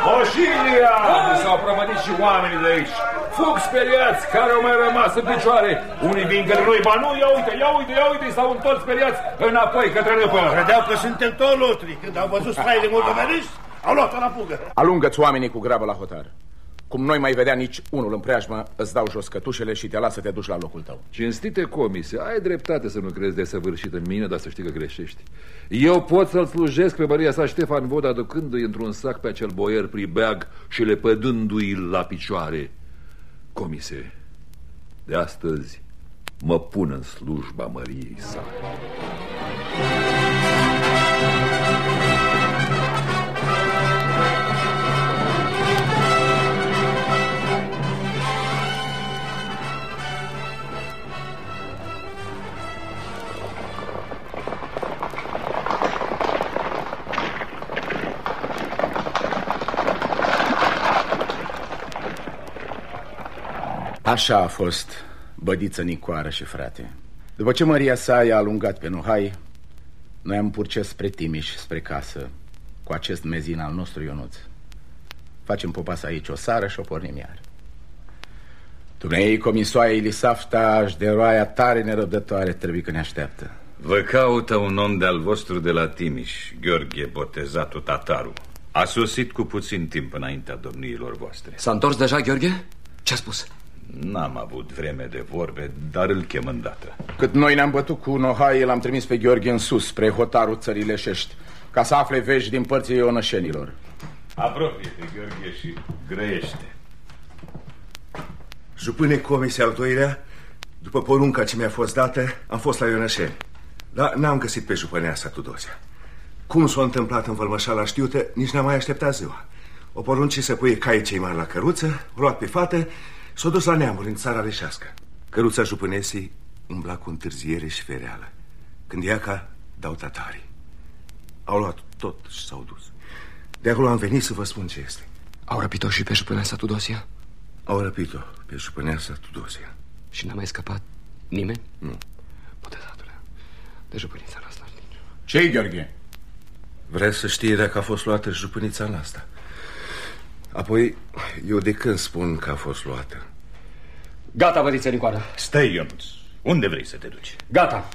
Moșilia! S-au prămădit și oamenii de aici. Fug speriați, care au mai rămas în picioare. Unii vin către noi, ba nu, ia uite, ia uite, ia uite, s-au întors speriați înapoi către râpă. Credeau că suntem tolotri. Când au văzut straile moldoveniști, au luat-o la fugă. Alungă-ți oamenii cu grabă la hotar. Cum nu-i mai vedea nici unul în preajmă, îți dau jos cătușele și te las să te duci la locul tău. Cinstite comise, ai dreptate să nu crezi de săvârșit în mine, dar să știi că greșești. Eu pot să-l slujesc pe Maria sa Ștefan Vod aducându-i într-un sac pe acel boier pribeag și le pădându-i la picioare. Comise, de astăzi mă pun în slujba Măriei sale. Așa a fost bădiță Nicoară și frate. După ce Maria sa i-a alungat pe Nuhai, noi am purces spre Timiș, spre casă, cu acest mezin al nostru Ionuț. Facem popas aici o sară și o pornim iar. Dumnezei comisoaia Elisafta și de roaia tare nerăbdătoare trebuie că ne așteaptă. Vă caută un om de-al vostru de la Timiș, Gheorghe, botezatul Tataru. A sosit cu puțin timp înaintea domniilor voastre. S-a întors deja, Gheorghe? Ce-a spus? N-am avut vreme de vorbe, dar îl chem îndată. Cât noi ne-am bătut cu Nohai, l-am trimis pe Gheorghe în sus, spre hotarul țării Leșești, ca să afle vești din părții ionășenilor. Apropie-te, Gheorghe, și grăiește. Jupâne comise al doilea, după porunca ce mi-a fost dată, am fost la Ionășeni. Dar n-am găsit pe jupâneasa Tudosia. Cum s-a întâmplat în vălmășala știută, nici n-am mai așteptat ziua. O porunci să puie caii cei mari la căruță, o luat pe fată, s-a dus la neamuri în țara leșească. Căruța jupânesii umbla cu întârziere și fereală. Când ia ca, dau tatarii. Au luat tot și s-au dus. De acolo am venit să vă spun ce este. Au răpit-o și pe jupâneasa Tudosia? Au răpit-o pe jupâneasa Tudosia. Și n-a mai scăpat nimeni? Nu. Botezatule, de jupânița asta. Ce-i, Gheorghe? Vrea să știe dacă a fost luată jupânița în asta. Apoi, eu de când spun că a fost luată? Gata, bădiță Nicoară. Stai, Ionuț. Unde vrei să te duci? Gata.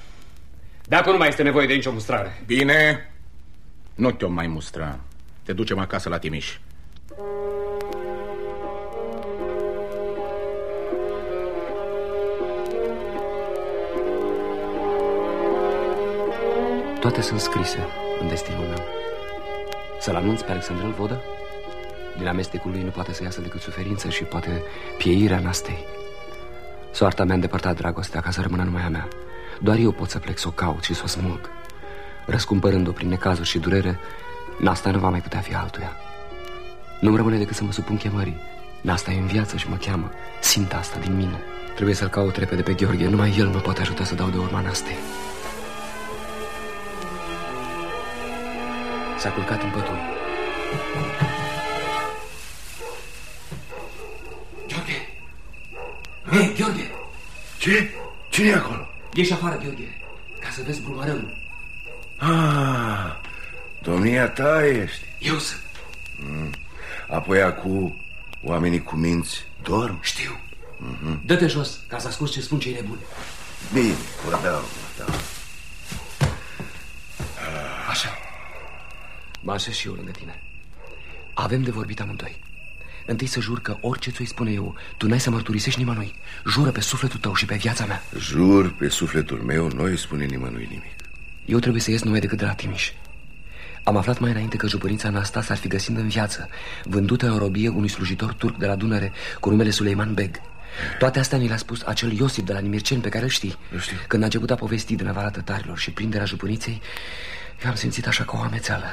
De acum nu mai este nevoie de nicio mustrare. Bine, nu te-o mai mustra. Te ducem acasă la Timiș. Toate sunt scrise în destinul meu. Să-l anunț pe Alexandrel Vodă? Din amestecul lui nu poate să iasă decât suferință și poate pieirea nastei. Soarta mea îndepărtat dragostea ca să rămână numai a mea. Doar eu pot să plec să o caut și să o smulg. Răscumpărând-o prin necazuri și durere, Nasta nu va mai putea fi altuia. Nu-mi rămâne decât să mă supun chemării. Nasta e în viață și mă cheamă. Simt asta din mine. Trebuie să-l caut repede pe Gheorghe. Numai el mă poate ajuta să dau de urma Nastei. S-a culcat în pături. Gheorghe! Hei, Gheorghe! Ce? Cine e acolo? Ieși afară, Gheorghe, ca să vezi brumărăul. Ah, domnia ta ești. Eu sunt. Mm. Apoi acum oamenii cu minți dorm? Știu. Mm-hmm. Dă-te jos, ca să asculti ce spun cei nebuni. Bine, vă dau, vă dau. Așa. Mă așez și eu lângă tine. Avem de vorbit amândoi. Întâi să jur că orice ți-o spune eu, tu n-ai să mărturisești nimănui. Jură pe sufletul tău și pe viața mea. Jur pe sufletul meu, nu îi spune nimănui nimic. Eu trebuie să ies numai decât de la Timiș. Am aflat mai înainte că jupănița Anastas ar fi găsind în viață, vândută în robie unui slujitor turc de la Dunăre cu numele Suleiman Beg. Toate astea ni le-a spus acel Iosip de la Nimirceni pe care îl știi. știu. Când a început a povesti din năvala tătarilor și prinderea jupâniței, eu am simțit așa ca o amețeală.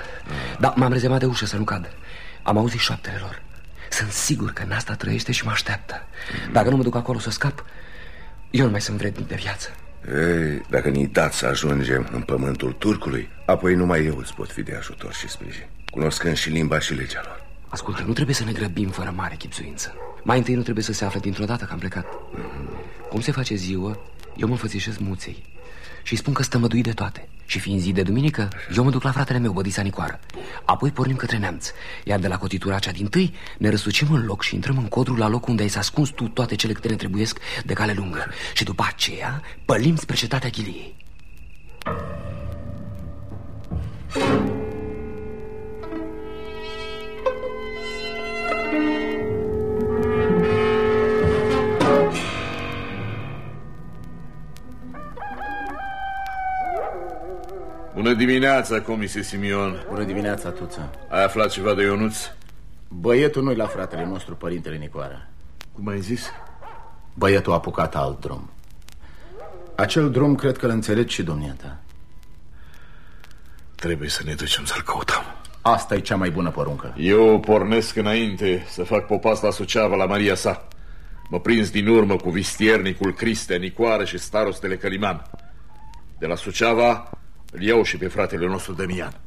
Dar m-am rezemat de ușă să nu cad. Am auzit șoaptele lor. Sunt sigur că Nasta trăiește și mă așteaptă. Dacă nu mă duc acolo să scap, eu nu mai sunt vrednic de viață. Ei, dacă ni dați să ajungem în pământul turcului, apoi numai eu îți pot fi de ajutor și sprijin, cunoscând și limba și legea lor. Ascultă, nu trebuie să ne grăbim fără mare chipzuință. Mai întâi nu trebuie să se afle dintr-o dată că am plecat. Cum se face ziua, eu mă înfățișez muței și îi spun că stămădui de toate. Și fiind zi de duminică, eu mă duc la fratele meu, Bădița Nicoară. Apoi pornim către neamț, iar de la cotitura cea din tâi ne răsucim în loc și intrăm în codru la locul unde ai s-a ascuns tu toate cele câte ne trebuiesc de cale lungă. Și după aceea pălim spre cetatea Chiliei. Bună dimineața, comise Simion. Bună dimineața, Tuță. Ai aflat ceva de Ionuț? Băietul nu la fratele nostru, părintele Nicoara. Cum ai zis? Băietul a apucat alt drum. Acel drum cred că îl înțelegi și domnia ta. Trebuie să ne ducem să-l căutăm. Asta e cea mai bună poruncă. Eu pornesc înainte să fac popas la Suceava, la Maria sa. Mă prins din urmă cu vistiernicul Cristea Nicoară și starostele Căliman. De la Suceava îl iau și pe fratele nostru Damian.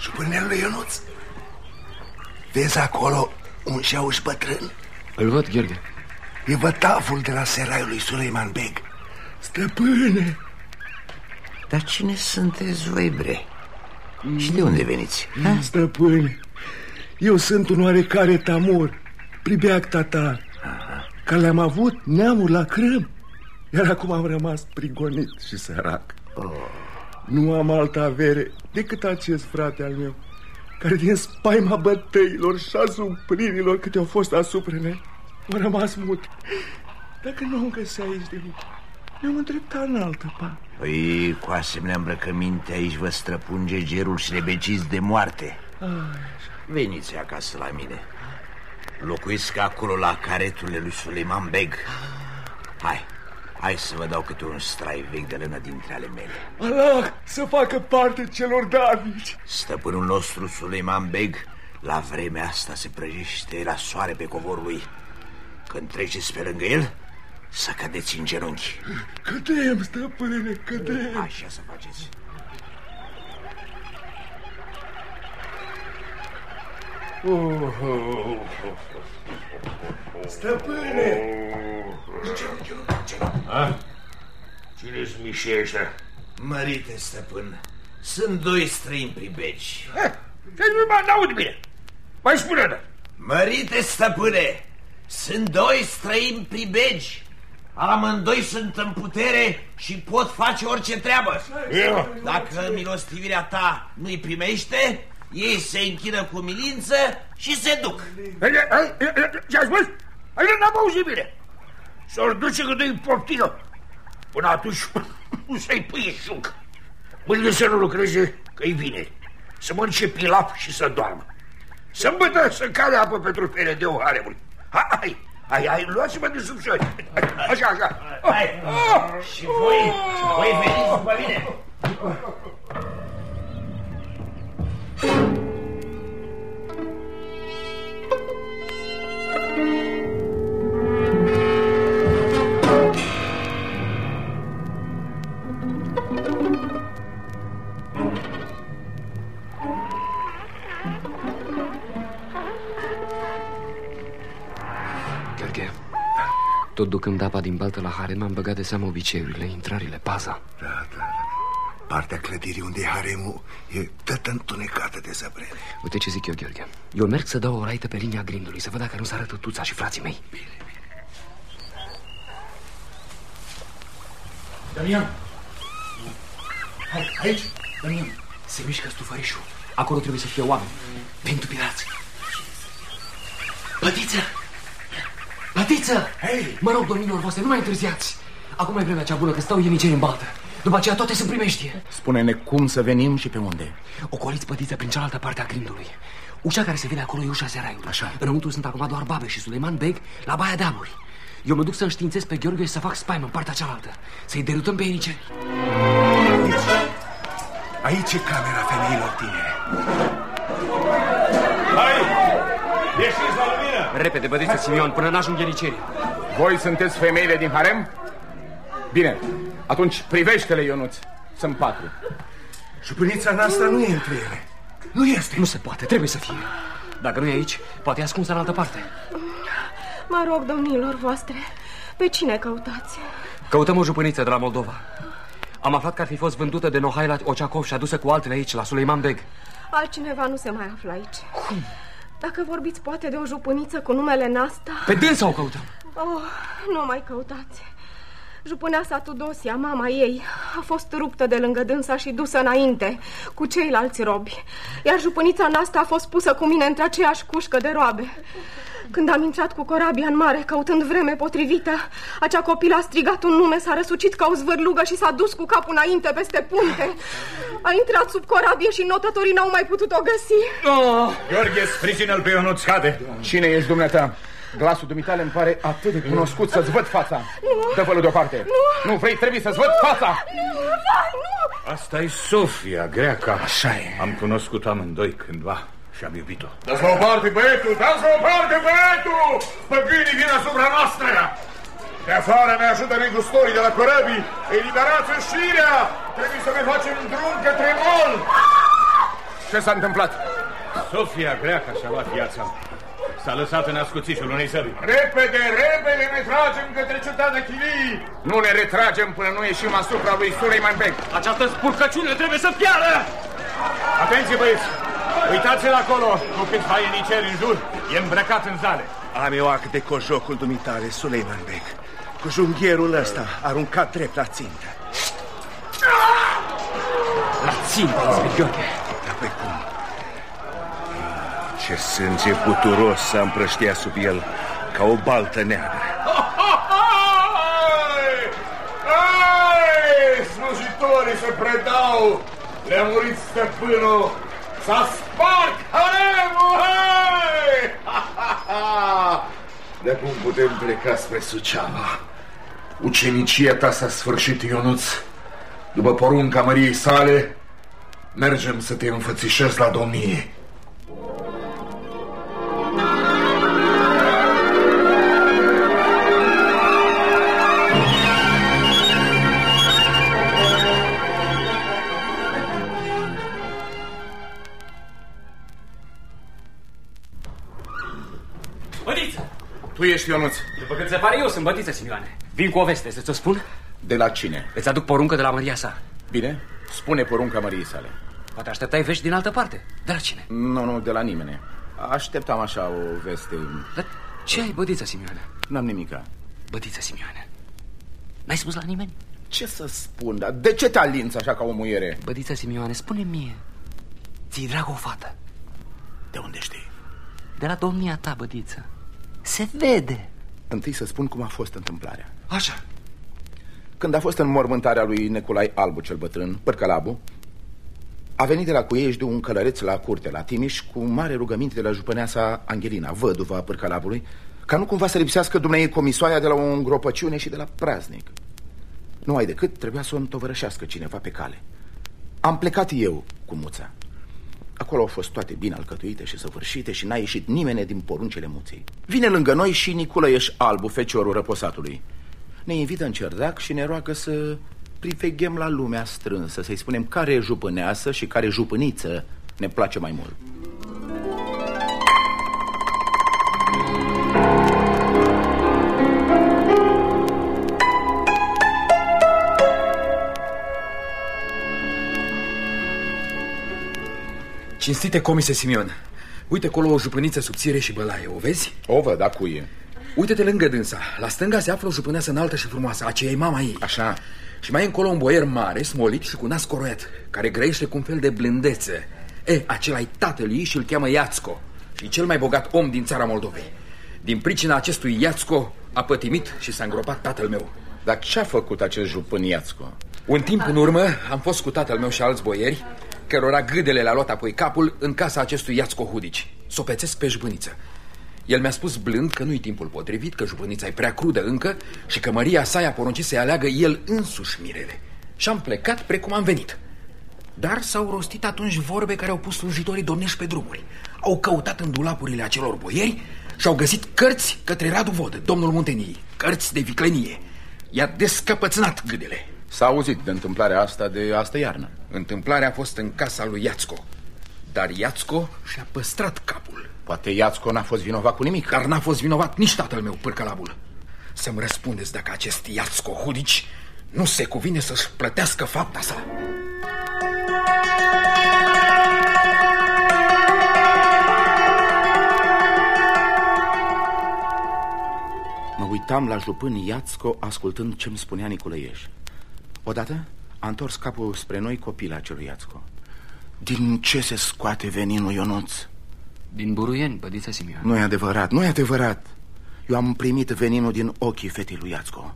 Jupânelul Ionuț, vezi acolo un șauș bătrân? Îl văd, Gheorghe. E vătaful de la seraiul lui Suleiman Beg. Stăpâne! Dar cine sunteți voi, bre? Și de unde veniți? Ha? Stăpâne, eu sunt un oarecare tamur, pribeac tatar, că le-am avut neamul la crâm, iar acum am rămas prigonit și sărac. Oh. Nu am altă avere decât acest frate al meu, care din spaima bătăilor și a supririlor câte au fost asupra mea, a rămas mut. Dacă nu am găsit aici de mult, ne-am îndreptat în altă parte. Păi, cu asemenea îmbrăcăminte aici vă străpunge gerul și le beciți de moarte. Ai, Veniți acasă la mine. Locuiesc acolo la careturile lui Suleiman Beg. Hai, hai să vă dau câte un strai vechi de lână dintre ale mele. Allah să facă parte celor darnici. Stăpânul nostru, Suleiman Beg, la vremea asta se prăjește la soare pe covorul lui. Când treceți pe lângă el, să cădeți în genunchi. Cădem, stăpâne, cădem. Așa să faceți. Oh, oh, oh. Stăpâne! A? Cine-s mișe ăștia? Mărite, stăpân, sunt doi străini pribegi. Ce nu mă n-aud bine. Mai spune -ne. Mărite, stăpâne, sunt doi străini pribegi. Amândoi sunt în putere și pot face orice treabă. Eu. Dacă milostivirea ta nu-i primește, ei se închină cu milință și se duc. Ce-ai spus? Ai n-am auzit bine. S-or duce când îi poftină. Până atunci nu să-i pâie șuc. Mâine să nu lucreze că-i vine. Să mănânce pilaf și să doarmă. Sâmbătă să cale apă pentru pere de o haremuri. Hai, hai, hai, luați-mă de sub șori. Așa, așa. Hai, și voi, și voi veniți după mine. Gheorghe, tot ducând apa din baltă la harem, am băgat de seamă obiceiurile, intrările, paza. Da, da, da. Partea clădirii unde e haremul e tot întunecată de zăbrele. Uite ce zic eu, Gheorghe. Eu merg să dau o raită pe linia grindului, să văd dacă nu se arătă tuța și frații mei. Bine, bine. Damian! Hai, aici, Damian! Se mișcă stufărișul. Acolo trebuie să fie oameni. Pentru pirați. Pătiță! Pătiță! Hei! Mă rog, domnilor voastre, nu mai întârziați. Acum e vremea cea bună, că stau ieniceri în baltă. După aceea toate sunt primești. Spune-ne cum să venim și pe unde. Ocoliți pătiță prin cealaltă parte a grindului. Ușa care se vede acolo e ușa seraiului. Așa. Înăuntru sunt acum doar Babe și Suleiman Beg la Baia Dealuri. Eu mă duc să înștiințez pe Gheorghe și să fac spaimă în partea cealaltă. Să-i derutăm pe ei Aici. Aici e camera femeilor tinere. Hai! Ieșiți la lumină! Repede, bădiță Simion, până n-ajung ghericerii. Voi sunteți femeile din harem? Bine, atunci privește-le, Ionuț. Sunt patru. Jupânița noastră nu e între ele. Nu este. Nu se poate, trebuie să fie. Dacă nu e aici, poate e ascunsă în altă parte. Mă rog, domnilor voastre, pe cine căutați? Căutăm o jupâniță de la Moldova. Am aflat că ar fi fost vândută de Nohaila Oceacov și adusă cu altele aici, la Suleiman Beg. Altcineva nu se mai află aici. Cum? Dacă vorbiți poate de o jupâniță cu numele Nasta... Pe dânsa o căutăm. Oh, nu mai căutați. Jupâneasa Tudosia, mama ei, a fost ruptă de lângă dânsa și dusă înainte cu ceilalți robi. Iar jupânița Nasta a fost pusă cu mine într aceeași cușcă de roabe. Când am intrat cu corabia în mare, căutând vreme potrivită, acea copilă a strigat un nume, s-a răsucit ca o zvârlugă și s-a dus cu capul înainte peste punte. A intrat sub corabie și notătorii n-au mai putut o găsi. Oh! Gheorghe, sprijină-l pe Ionuț, cade! Cine ești, dumneata? Glasul dumitale îmi pare atât de cunoscut să-ți văd fața. Nu. Dă-vă deoparte. Nu. Nu vrei, trebuie să-ți văd fața. Nu, vai, nu! asta e Sofia, greaca. Așa e. Am cunoscut amândoi cândva și am iubit-o. Dați-vă o parte, băietul! Dați-vă o parte, băietul! Păgânii vin asupra noastră! De afară ne ajută negustorii de la corăbii! Eliberați șirea! Trebuie să ne facem drum către mol! Ce s-a întâmplat? Sofia, greaca, și-a luat viața. S-a lăsat în ascuțișul unei săbi. Repede, repede ne tragem către cetatea Chilii! Nu ne retragem până nu ieșim asupra lui Suleiman Beg. Această spurcăciune trebuie să piară! Atenție, băieți! Uitați-l acolo, cu câțiva ieniceri în jur. E îmbrăcat în zale. Am eu act de cojocul dumitale, Suleiman Beg. Cu junghierul ăsta, aruncat drept la țintă. La țintă, Izbit Gheorghe. Dar pe cum? Ce sânge puturos s-a împrăștea sub el ca o baltă neagră. Hai! Hai! Slujitorii se predau! Le-a murit stăpânul! S-a spart haremul! Hai! De acum putem pleca spre Suceava. Ucenicia ta s-a sfârșit, Ionuț. După porunca Măriei sale, mergem să te înfățișezi la domnie. Tu ești Ionuț. După cât se pare, eu sunt bădiță, Simioane. Vin cu o veste, să-ți o spun? De la cine? Îți aduc poruncă de la Maria sa. Bine, spune porunca Măriei sale. Poate așteptai vești din altă parte. De la cine? Nu, nu, de la nimeni. Așteptam așa o veste. Dar ce ai, bădiță, Simioane? N-am nimica. Bădiță, Simioane. N-ai spus la nimeni? Ce să spun, dar de ce te alinți așa ca o muiere? Bădiță, Simioane, spune mie. Ți-i dragă o fată. De unde știi? De la domnia ta, bădiță. Se vede. Întâi să spun cum a fost întâmplarea. Așa. Când a fost în mormântarea lui Neculai Albu cel bătrân, Părcălabu, a venit de la Cuiești de un călăreț la curte, la Timiș, cu mare rugăminte de la jupăneasa Angelina, văduva a Părcălabului, ca nu cumva să lipsească dumneavoastră comisoaia de la o îngropăciune și de la praznic. Nu mai decât trebuia să o întovărășească cineva pe cale. Am plecat eu cu muța. Acolo au fost toate bine alcătuite și săvârșite și n-a ieșit nimeni din poruncile muței. Vine lângă noi și Niculăieș Albu, feciorul răposatului. Ne invită în cerdac și ne roagă să priveghem la lumea strânsă, să-i spunem care jupâneasă și care jupâniță ne place mai mult. Cinstite comise Simion, uite acolo o jupâniță subțire și bălaie, o vezi? O văd, da, cu e. Uite-te lângă dânsa. La stânga se află o jupâneasă înaltă și frumoasă, aceea e mama ei. Așa. Și mai e încolo un boier mare, smolit și cu nas coroiat, care grăiește cu un fel de blândețe. E, acela e tatăl ei și îl cheamă Iațco. Și cel mai bogat om din țara Moldovei. Din pricina acestui Iațco a pătimit și s-a îngropat tatăl meu. Dar ce-a făcut acest jupân Iațco? Un timp în urmă am fost cu tatăl meu și alți boieri, cărora gâdele le-a luat apoi capul în casa acestui Iațco Hudici. S-o pețesc pe jbâniță. El mi-a spus blând că nu-i timpul potrivit, că jupânița e prea crudă încă și că Maria sa i-a poruncit să-i aleagă el însuși mirele. Și am plecat precum am venit. Dar s-au rostit atunci vorbe care au pus slujitorii domnești pe drumuri. Au căutat în dulapurile acelor boieri și au găsit cărți către Radu Vodă, domnul Munteniei, cărți de viclenie. I-a descăpățânat gâdele. S-a auzit de întâmplarea asta de astă iarnă. Întâmplarea a fost în casa lui Iațco. Dar Iațco și-a păstrat capul. Poate Iațco n-a fost vinovat cu nimic. Dar n-a fost vinovat nici tatăl meu, pârcălabul. Să-mi răspundeți dacă acest Iațco Hudici nu se cuvine să-și plătească fapta sa. Mă uitam la jupân Iațco ascultând ce-mi spunea Niculăieș. Odată a întors capul spre noi copila acelui Iațco. Din ce se scoate veninul Ionuț? Din buruieni, bădița Simion. Nu e adevărat, nu e adevărat. Eu am primit veninul din ochii fetei lui Iațco.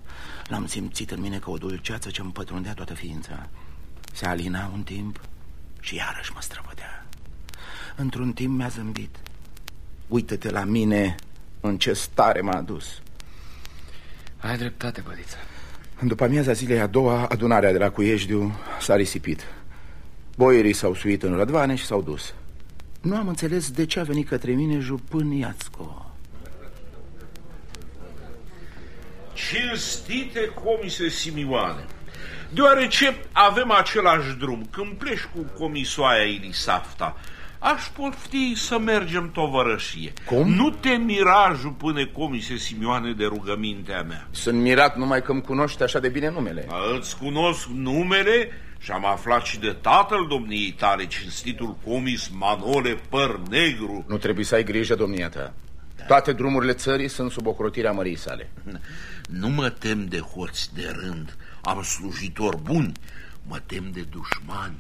L-am simțit în mine ca o dulceață ce îmi pătrundea toată ființa. Se alina un timp și iarăși mă străvădea. Într-un timp mi-a zâmbit. Uită-te la mine în ce stare m-a adus. Ai dreptate, bădiță. După amiaza zilei a doua, adunarea de la Cuieșdiu s-a risipit. Boierii s-au suit în rădvane și s-au dus. Nu am înțeles de ce a venit către mine jupân Iațco. Cinstite comise Simioane, deoarece avem același drum, când pleci cu comisoaia Elisafta, aș pofti să mergem tovărășie. Cum? Nu te mira, jupâne comise Simioane, de rugămintea mea. Sunt mirat numai că îmi cunoști așa de bine numele. Îți cunosc numele și am aflat și de tatăl domniei tale, cinstitul comis Manole Păr Negru. Nu trebuie să ai grijă, domnia ta. Toate drumurile țării sunt sub ocrotirea mării sale. Nu mă tem de hoți de rând, am slujitori buni, mă tem de dușmani.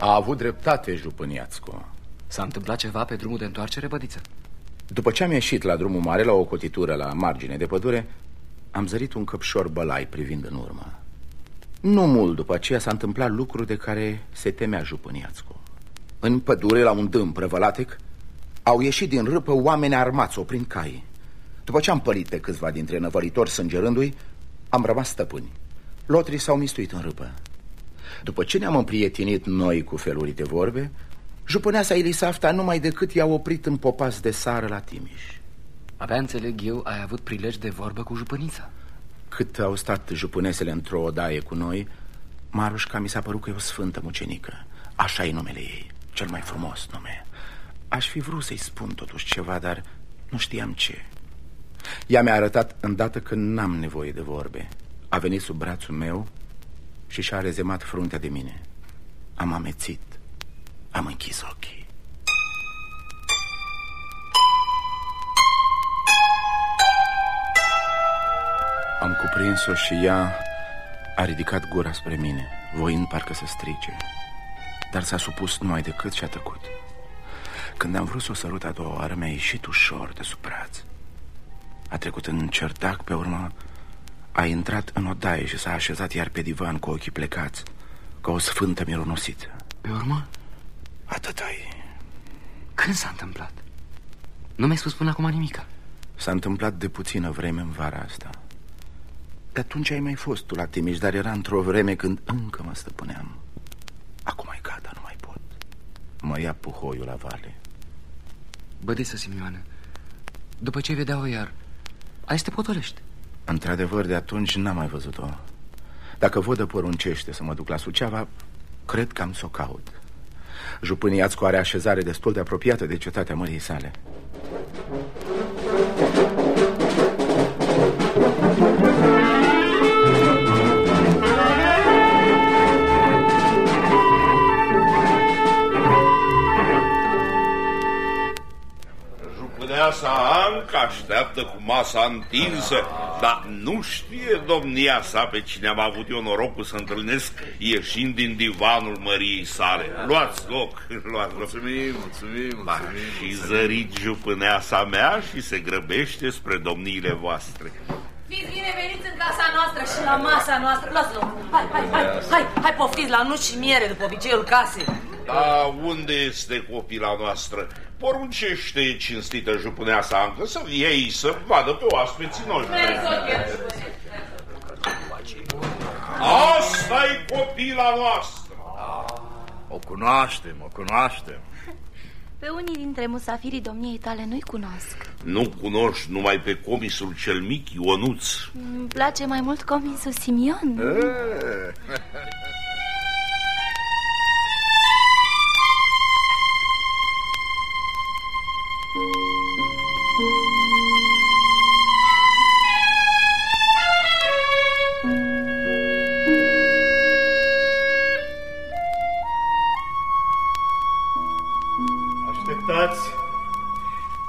A avut dreptate Jupâniațcu. S-a întâmplat ceva pe drumul de întoarcere, bădiță? După ce am ieșit la drumul mare, la o cotitură la margine de pădure, am zărit un căpșor bălai privind în urmă. Nu mult după aceea s-a întâmplat lucru de care se temea Jupâniațcu. În pădure, la un dâm prăvălatec, au ieșit din râpă oameni armați oprind cai. După ce am pălit pe câțiva dintre năvăritori sângerându-i, am rămas stăpâni. Lotrii s-au mistuit în râpă. După ce ne-am împrietenit noi cu felurite vorbe, jupâneasa Elisafta numai decât i-a oprit în popas de sară la Timiș. Abia înțeleg eu, ai avut prilej de vorbă cu jupânița. Cât au stat jupânesele într-o odaie cu noi, Marușca mi s-a părut că e o sfântă mucenică. Așa e numele ei, cel mai frumos nume. Aș fi vrut să-i spun totuși ceva, dar nu știam ce. Ea mi-a arătat îndată că n-am nevoie de vorbe. A venit sub brațul meu și și-a rezemat fruntea de mine. Am amețit. Am închis ochii. Am cuprins-o și ea a ridicat gura spre mine, voind parcă să strice. Dar s-a supus numai decât și a tăcut. Când am vrut să o sărut a doua oară, mi-a ieșit ușor de sub braț. A trecut în cerdac, pe urmă a intrat în odaie și s-a așezat iar pe divan cu ochii plecați, ca o sfântă mironosită. Pe urmă? Atâta e. Când s-a întâmplat? Nu mi-ai spus până acum nimica. S-a întâmplat de puțină vreme în vara asta. De atunci ai mai fost tu la Timiș, dar era într-o vreme când încă mă stăpâneam. Acum e gata, nu mai pot. Mă ia puhoiul la vale. Bădiță, Simioane, după ce vedea-o iar, ai să te potolești. Într-adevăr, de atunci n-am mai văzut-o. Dacă vodă poruncește să mă duc la Suceava, cred că am să o caut. Jupâniațcu are așezare destul de apropiată de cetatea mării sale. Jupâneasa Anca așteaptă cu masa întinsă, dar nu știe domnia sa pe cine am avut eu norocul să întâlnesc ieșind din divanul măriei sale. Luați loc, luați loc. Mulțumim, mulțumim, Da, și zărit jupâneasa mea și se grăbește spre domniile voastre. Fiți bineveniți în casa noastră și la masa noastră. Luați loc. Hai, hai, hai, hai, hai, poftiți la nuci și miere după obiceiul casei. Da, unde este copila noastră? Poruncește, cinstită jupâneasa Ancă, să iei să vadă pe oaspeții noștri. asta e copila noastră. O cunoaștem, o cunoaștem. Pe unii dintre musafirii domniei tale nu-i cunosc. Nu cunoști numai pe comisul cel mic, Ionuț. Îmi place mai mult comisul Simion.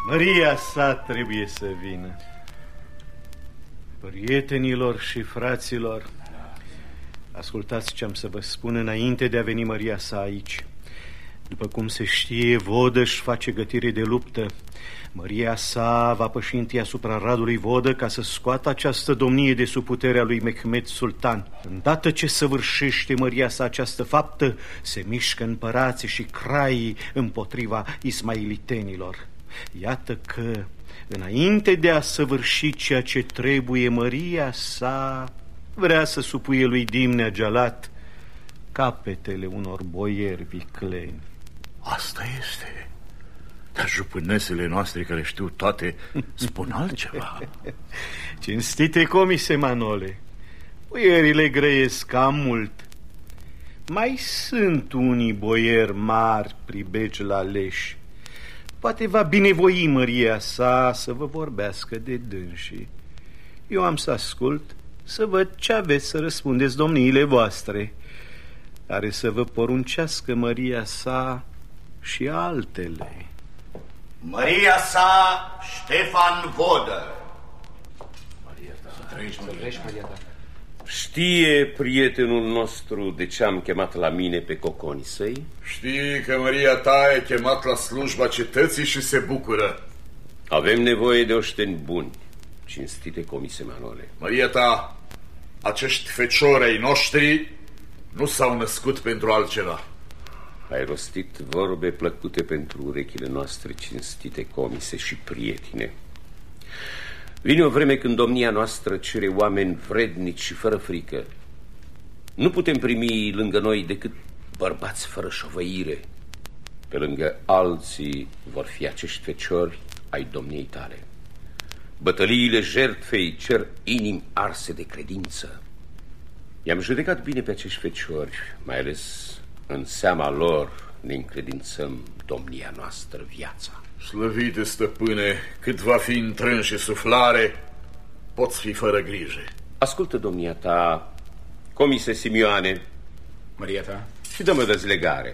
Maria sa trebuie să vină. Prietenilor și fraților, ascultați ce am să vă spun înainte de a veni Maria sa aici. După cum se știe, Vodă își face gătire de luptă. Maria sa va păși întâi asupra Radului Vodă ca să scoată această domnie de sub puterea lui Mehmed Sultan. Îndată ce săvârșește Maria sa această faptă, se mișcă împărații și craii împotriva ismailitenilor. Iată că, înainte de a săvârși ceea ce trebuie, Maria sa vrea să supuie lui Dimnea Gealat capetele unor boieri vicleni. Asta este. Dar jupânesele noastre care știu toate spun altceva. Cinstite comise, Manole, boierile grăiesc cam mult. Mai sunt unii boieri mari pribegi la leși. Poate va binevoi măria sa să vă vorbească de dânsii. Eu am să ascult să văd ce aveți să răspundeți domniile voastre. Are să vă poruncească măria sa și altele. Maria sa Ștefan Vodă. Știe prietenul nostru de ce am chemat la mine pe coconii săi? Știi că Maria ta e chemat la slujba cetății și se bucură. Avem nevoie de oșteni buni, cinstite comise Manole. Maria ta, acești feciori ai noștri nu s-au născut pentru altceva. Ai rostit vorbe plăcute pentru urechile noastre, cinstite comise și prietine. Vine o vreme când domnia noastră cere oameni vrednici și fără frică. Nu putem primi lângă noi decât bărbați fără șovăire. Pe lângă alții vor fi acești feciori ai domniei tale. Bătăliile jertfei cer inimi arse de credință. I-am judecat bine pe acești feciori, mai ales în seama lor ne încredințăm domnia noastră viața. Slăvite stăpâne, cât va fi întrân și suflare, poți fi fără grijă. Ascultă, domnia ta, comise Simioane. Maria ta? Și dă-mă dezlegare.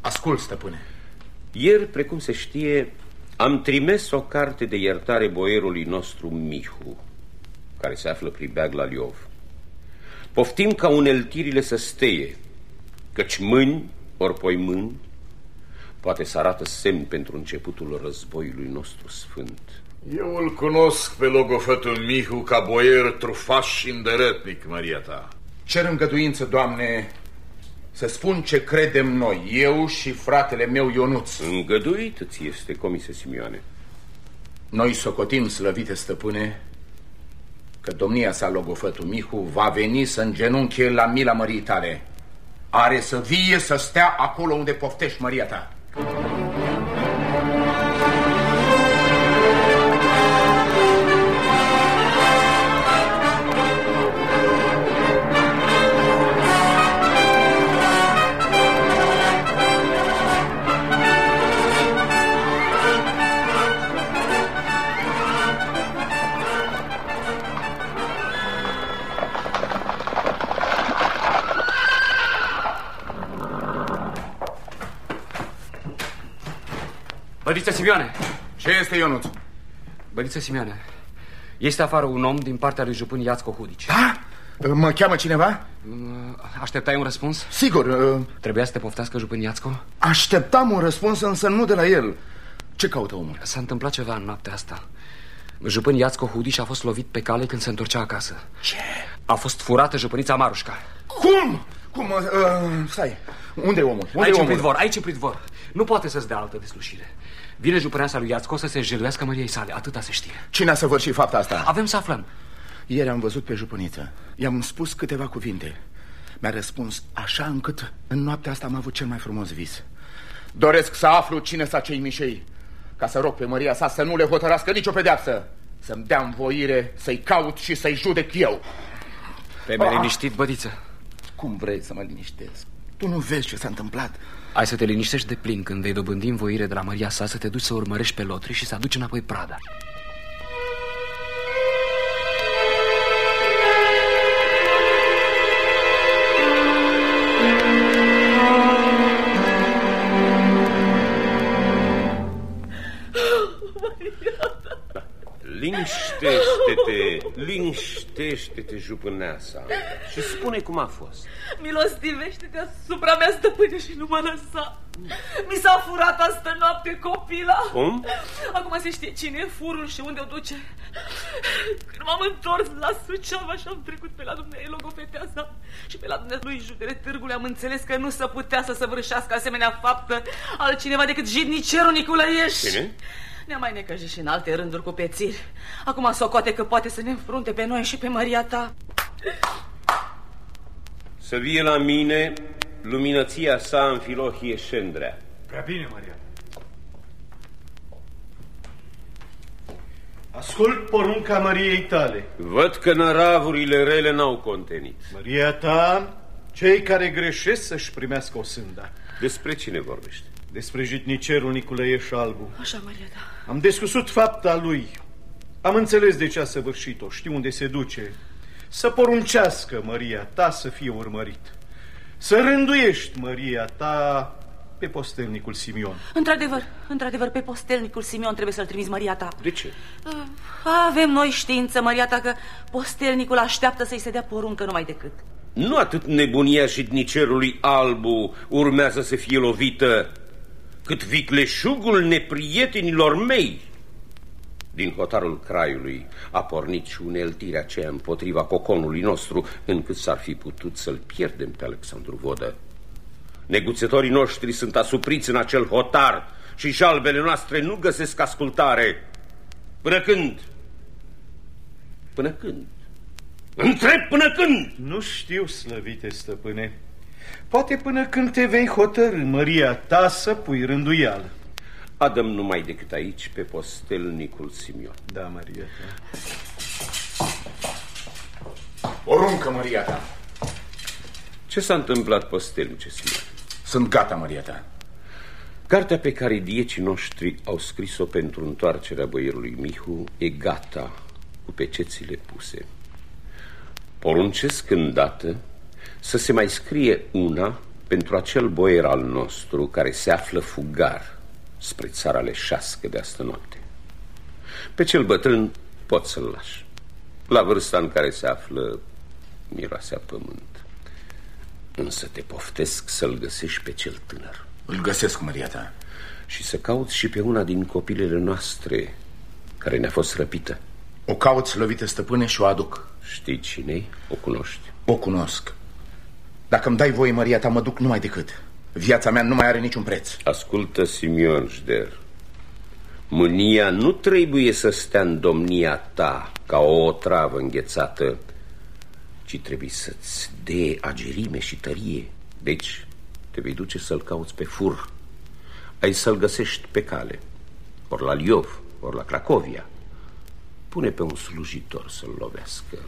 Ascult, stăpâne. Ieri, precum se știe, am trimis o carte de iertare boierului nostru Mihu, care se află pribeag la Liov. Poftim ca uneltirile să steie, căci mâini, ori poi mâini, poate să arată semn pentru începutul războiului nostru sfânt. Eu îl cunosc pe logofătul Mihu ca boier trufaș și îndărătnic, Maria ta. Cer îngăduință, Doamne, să spun ce credem noi, eu și fratele meu Ionuț. Îngăduit ți este, comise Simioane. Noi socotim, slăvite stăpâne, că domnia sa logofătul Mihu va veni să îngenunche la mila mării tale. Are să vie să stea acolo unde poftești măria ta. Thank you. Bădiță Simioane! Ce este, Ionuț? Bădiță Simioane, este afară un om din partea lui Jupân Iațco Hudici. Da? Mă cheamă cineva? Așteptai un răspuns? Sigur. Uh... Trebuia să te poftească Jupân Iațco? Așteptam un răspuns, însă nu de la el. Ce caută omul? S-a întâmplat ceva în noaptea asta. Jupân Iațco Hudici a fost lovit pe cale când se întorcea acasă. Ce? A fost furată jupânița Marușca. Cum? Cum? Uh, stai. Unde e omul? Unde aici e în omul? pridvor, aici în pridvor. Nu poate să-ți dea altă deslușire. Vine jupâneasa lui Iațco să se jăluiască Măriei sale, atâta se știe. Cine a săvârșit fapta asta? Avem să aflăm. Ieri am văzut pe jupâniță. I-am spus câteva cuvinte. Mi-a răspuns așa încât în noaptea asta am avut cel mai frumos vis. Doresc să aflu cine sa cei mișei, ca să rog pe Maria sa să nu le hotărască nicio pedeapsă. Să-mi dea învoire să-i caut și să-i judec eu. Pe mai liniștit, bădiță. Cum vrei să mă liniștesc? Tu nu vezi ce s-a întâmplat? Ai să te liniștești de plin când vei dobândi învoire de la Maria sa să te duci să urmărești pe lotri și să aduci înapoi prada. Liniștește-te, liniștește-te, jupâneasa Și spune cum a fost Milostivește-te asupra mea, stăpâne, și nu mă lăsa. Mi s-a furat astă noapte copila. Cum? Acum se știe cine e furul și unde o duce. Când m-am întors la Suceava și am trecut pe la dumneavoastră logofeteasa și pe la dumneavoastră lui Judele Târgului am înțeles că nu se putea să săvârșească asemenea faptă altcineva decât jidnicerul Niculăieș. Cine? Ne-a mai necăjit și în alte rânduri cu pețiri. Acum socoate că poate să ne înfrunte pe noi și pe Maria ta. Să vie la mine luminăția sa în filohie șendrea Prea bine, Maria. Ascult porunca Mariei tale. Văd că năravurile rele n-au contenit Maria ta, cei care greșesc să-și primească o sânda. Despre cine vorbești? Despre jitnicerul Niculăieș Albu. Așa, Maria ta. Am descusut fapta lui. Am înțeles de ce a săvârșit-o, știu unde se duce. Să poruncească Maria ta să fie urmărit. Să rânduiești Maria ta pe postelnicul Simion. Într-adevăr, într-adevăr, pe postelnicul Simion trebuie să-l trimiți Maria ta. De ce? Uh, Avem noi știință, Maria ta, că postelnicul așteaptă să-i se dea poruncă numai decât. Nu atât nebunia jidnicerului albu urmează să fie lovită, cât vicleșugul neprietenilor mei. Din hotarul craiului a pornit și uneltirea aceea împotriva coconului nostru, încât s-ar fi putut să-l pierdem pe Alexandru Vodă. Neguțătorii noștri sunt asupriți în acel hotar și jalbele noastre nu găsesc ascultare. Până când? Până când? Întreb până când? Nu știu, slăvite stăpâne. Poate până când te vei hotărâ, Maria ta, să pui rânduială. Adăm numai decât aici pe postelnicul Simion. Da, Maria ta. Poruncă, Maria ta. Ce s-a întâmplat, postelnice Simion? Sunt gata, Maria ta. Cartea pe care diecii noștri au scris-o pentru întoarcerea băierului Mihu e gata, cu pecețile puse. Poruncesc îndată să se mai scrie una pentru acel boier al nostru care se află fugar spre țara leșească de astă noapte. Pe cel bătrân pot să-l lași. La vârsta în care se află miroasea pământ. Însă te poftesc să-l găsești pe cel tânăr. Îl găsesc, Maria ta. Și să cauți și pe una din copilele noastre care ne-a fost răpită. O caut slăvită stăpâne și o aduc. Știi cine O cunoști? O cunosc. Dacă îmi dai voie, Maria ta, mă duc numai decât. Viața mea nu mai are niciun preț. Ascultă, Simion Jder. Mânia nu trebuie să stea în domnia ta ca o travă înghețată, ci trebuie să-ți dea agerime și tărie. Deci te vei duce să-l cauți pe fur. Ai să-l găsești pe cale, ori la Liov, ori la Cracovia. Pune pe un slujitor să-l lovească.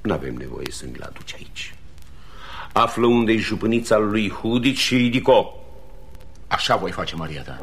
N-avem nevoie să mi-l aduci aici. Află unde-i jupânița lui Hudic și ridico. Așa voi face, Maria ta.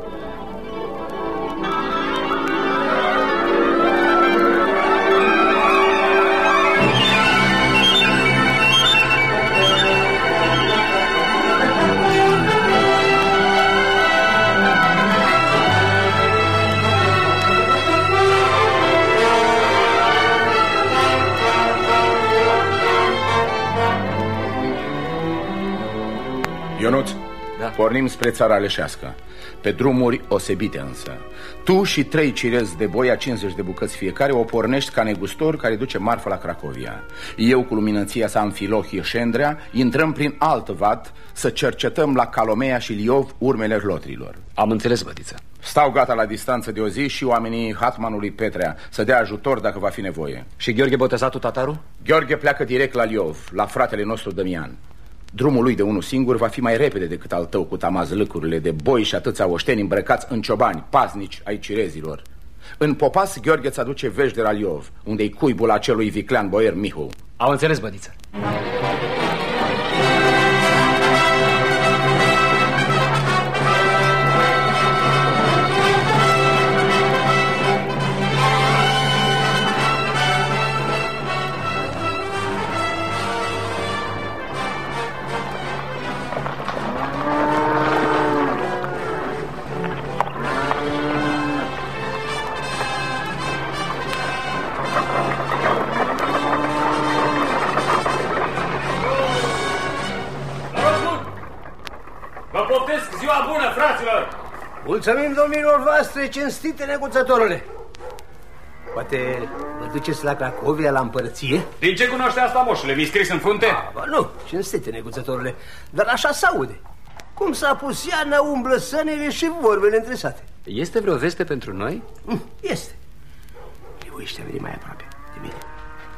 Ionut, Da. Pornim spre țara leșească. Pe drumuri osebite însă. Tu și trei cirezi de boi a 50 de bucăți fiecare O pornești ca negustor care duce marfă la Cracovia. Eu cu luminăția sa în Filohie Șendrea Intrăm prin alt vat Să cercetăm la Calomea și Liov urmele lotrilor. Am înțeles, bătiță. Stau gata la distanță de o zi și oamenii Hatmanului Petrea Să dea ajutor dacă va fi nevoie. Și Gheorghe Botezatul Tataru? Gheorghe pleacă direct la Liov, la fratele nostru Damian Drumul lui de unul singur va fi mai repede decât al tău cu tamazlâcurile de boi și atâția oșteni îmbrăcați în ciobani, paznici ai cirezilor. În popas, Gheorghe îți aduce vești de la Liov, unde-i cuibul acelui viclean boier Mihu. Am înțeles, bădiță. Mulțumim domnilor voastre, cinstite neguțătorule. Poate vă duceți la Cracovia, la împărăție? Din ce cunoaște asta, moșule? Mi scris în frunte? A, bă, nu, cinstite neguțătorule, dar așa s-aude. Cum s-a pus iarna, umblă sănele și vorbele întresate. Este vreo veste pentru noi? Mm, Este. Trebuiește a veni mai aproape de mine.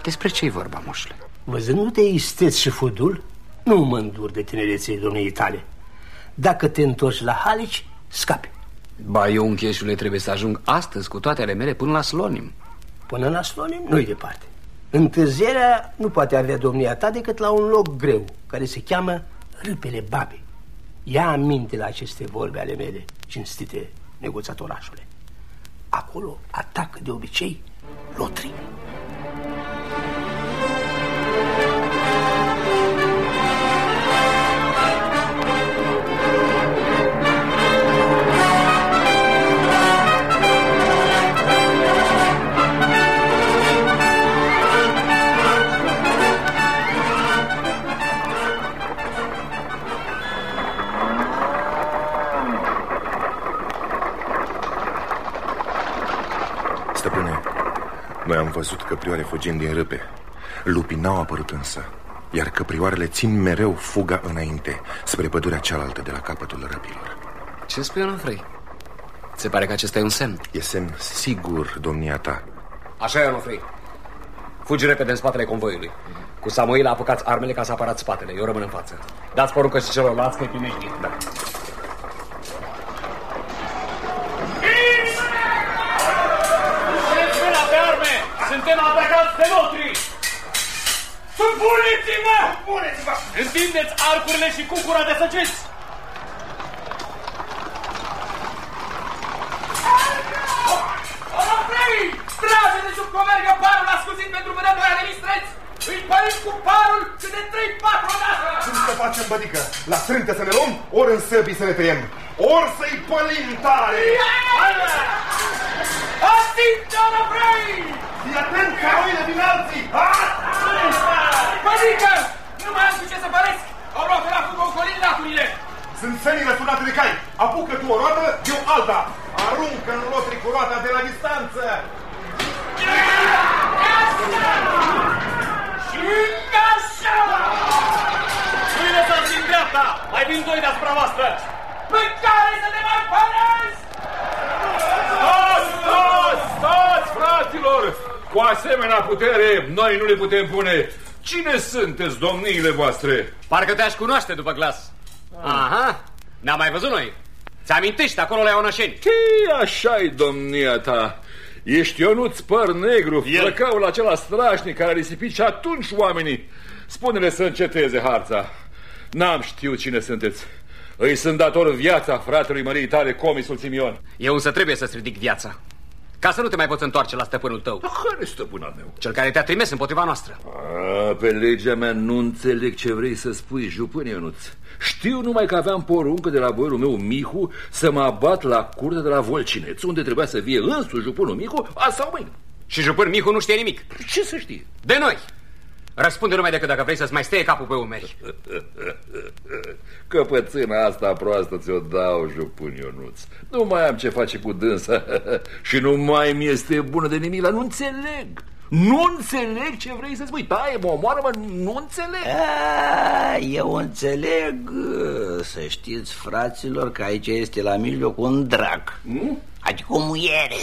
Despre ce-i vorba, moșule? Văzându-te isteț și fudul, nu mă îndur de tinereței domniei tale. Dacă te întorci la Halici, scapi. Ba, eu, încheșule, trebuie să ajung astăzi cu toate ale mele până la Slonim. Până la Slonim nu-i departe. Întârzierea nu poate avea domnia ta decât la un loc greu, care se cheamă Râpele Babe. Ia aminte la aceste vorbe ale mele, cinstite negoțatorașule. Acolo atacă de obicei lotrii. Văzut căprioare fugind din râpe. Lupii n-au apărut însă, iar căprioarele țin mereu fuga înainte, spre pădurea cealaltă de la capătul răpilor. Ce spui, Onofrei? Se pare că acesta e un semn. E semn sigur, domnia ta. Așa e, Onofrei. Fugi repede în spatele convoiului. Cu Samuel apucați armele ca să apărați spatele. Eu rămân în față. Dați poruncă și celorlalți că-i primești. Da. Supuneți-vă! Supuneți-vă! Întindeți arcurile și cucura de săgeți! Onofrei! Trage de sub comergă parul ascuțit pentru vânătoarea de mistreți! Îi părim cu parul și de trei-patru odată! Cum să facem, bădică? La strântă să ne luăm, ori în săbii să ne tăiem, ori să-i pălim tare! Atinge, Onofrei! Fii atent ca oile din alții! Părică! Nu mai am cu ce să păresc! Au luat la fugă ocolind laturile! Sunt sănii răsunate de cai. Apucă tu o roată, eu alta. Aruncă în lotri cu roata de la distanță. Și așa! Nu-i lăsați din dreapta! Mai vin doi deasupra voastră! Pe care să ne mai păresc! Stați, stați, stați, fraților! Cu asemenea putere, noi nu le putem pune. Cine sunteți, domniile voastre? Parcă te-aș cunoaște după glas. Aha, ne-am mai văzut noi. Ți-amintești acolo la Ionășeni? Ce așa-i domnia ta? Ești Ionuț păr negru, flăcaul acela strașnic care a risipit și atunci oamenii. Spune-le să înceteze harța. N-am știut cine sunteți. Îi sunt dator viața fratelui mării tale, comisul Simion. Eu însă trebuie să-ți ridic viața. Ca să nu te mai poți întoarce la stăpânul tău. Care stăpân al meu? Cel care te-a trimis împotriva noastră. A, pe legea mea nu înțeleg ce vrei să spui, jupân Ionuț. Știu numai că aveam poruncă de la boierul meu Mihu să mă abat la curtea de la Volcineț, unde trebuia să vie însuși jupânul Mihu, azi sau mâine. Și jupân Mihu nu știe nimic. Ce să știe? De noi. Răspunde numai decât dacă vrei să-ți mai stea capul pe umeri. Căpățâna asta proastă ți-o dau, jupân Ionuț. Nu mai am ce face cu dânsa și nu mai mi este bună de nimic, dar nu înțeleg. Nu înțeleg ce vrei să spui. Taie, mă omoară-mă, nu înțeleg. A, eu înțeleg, să știți, fraților, că aici este la mijloc un drac. Nu? Adică o muiere.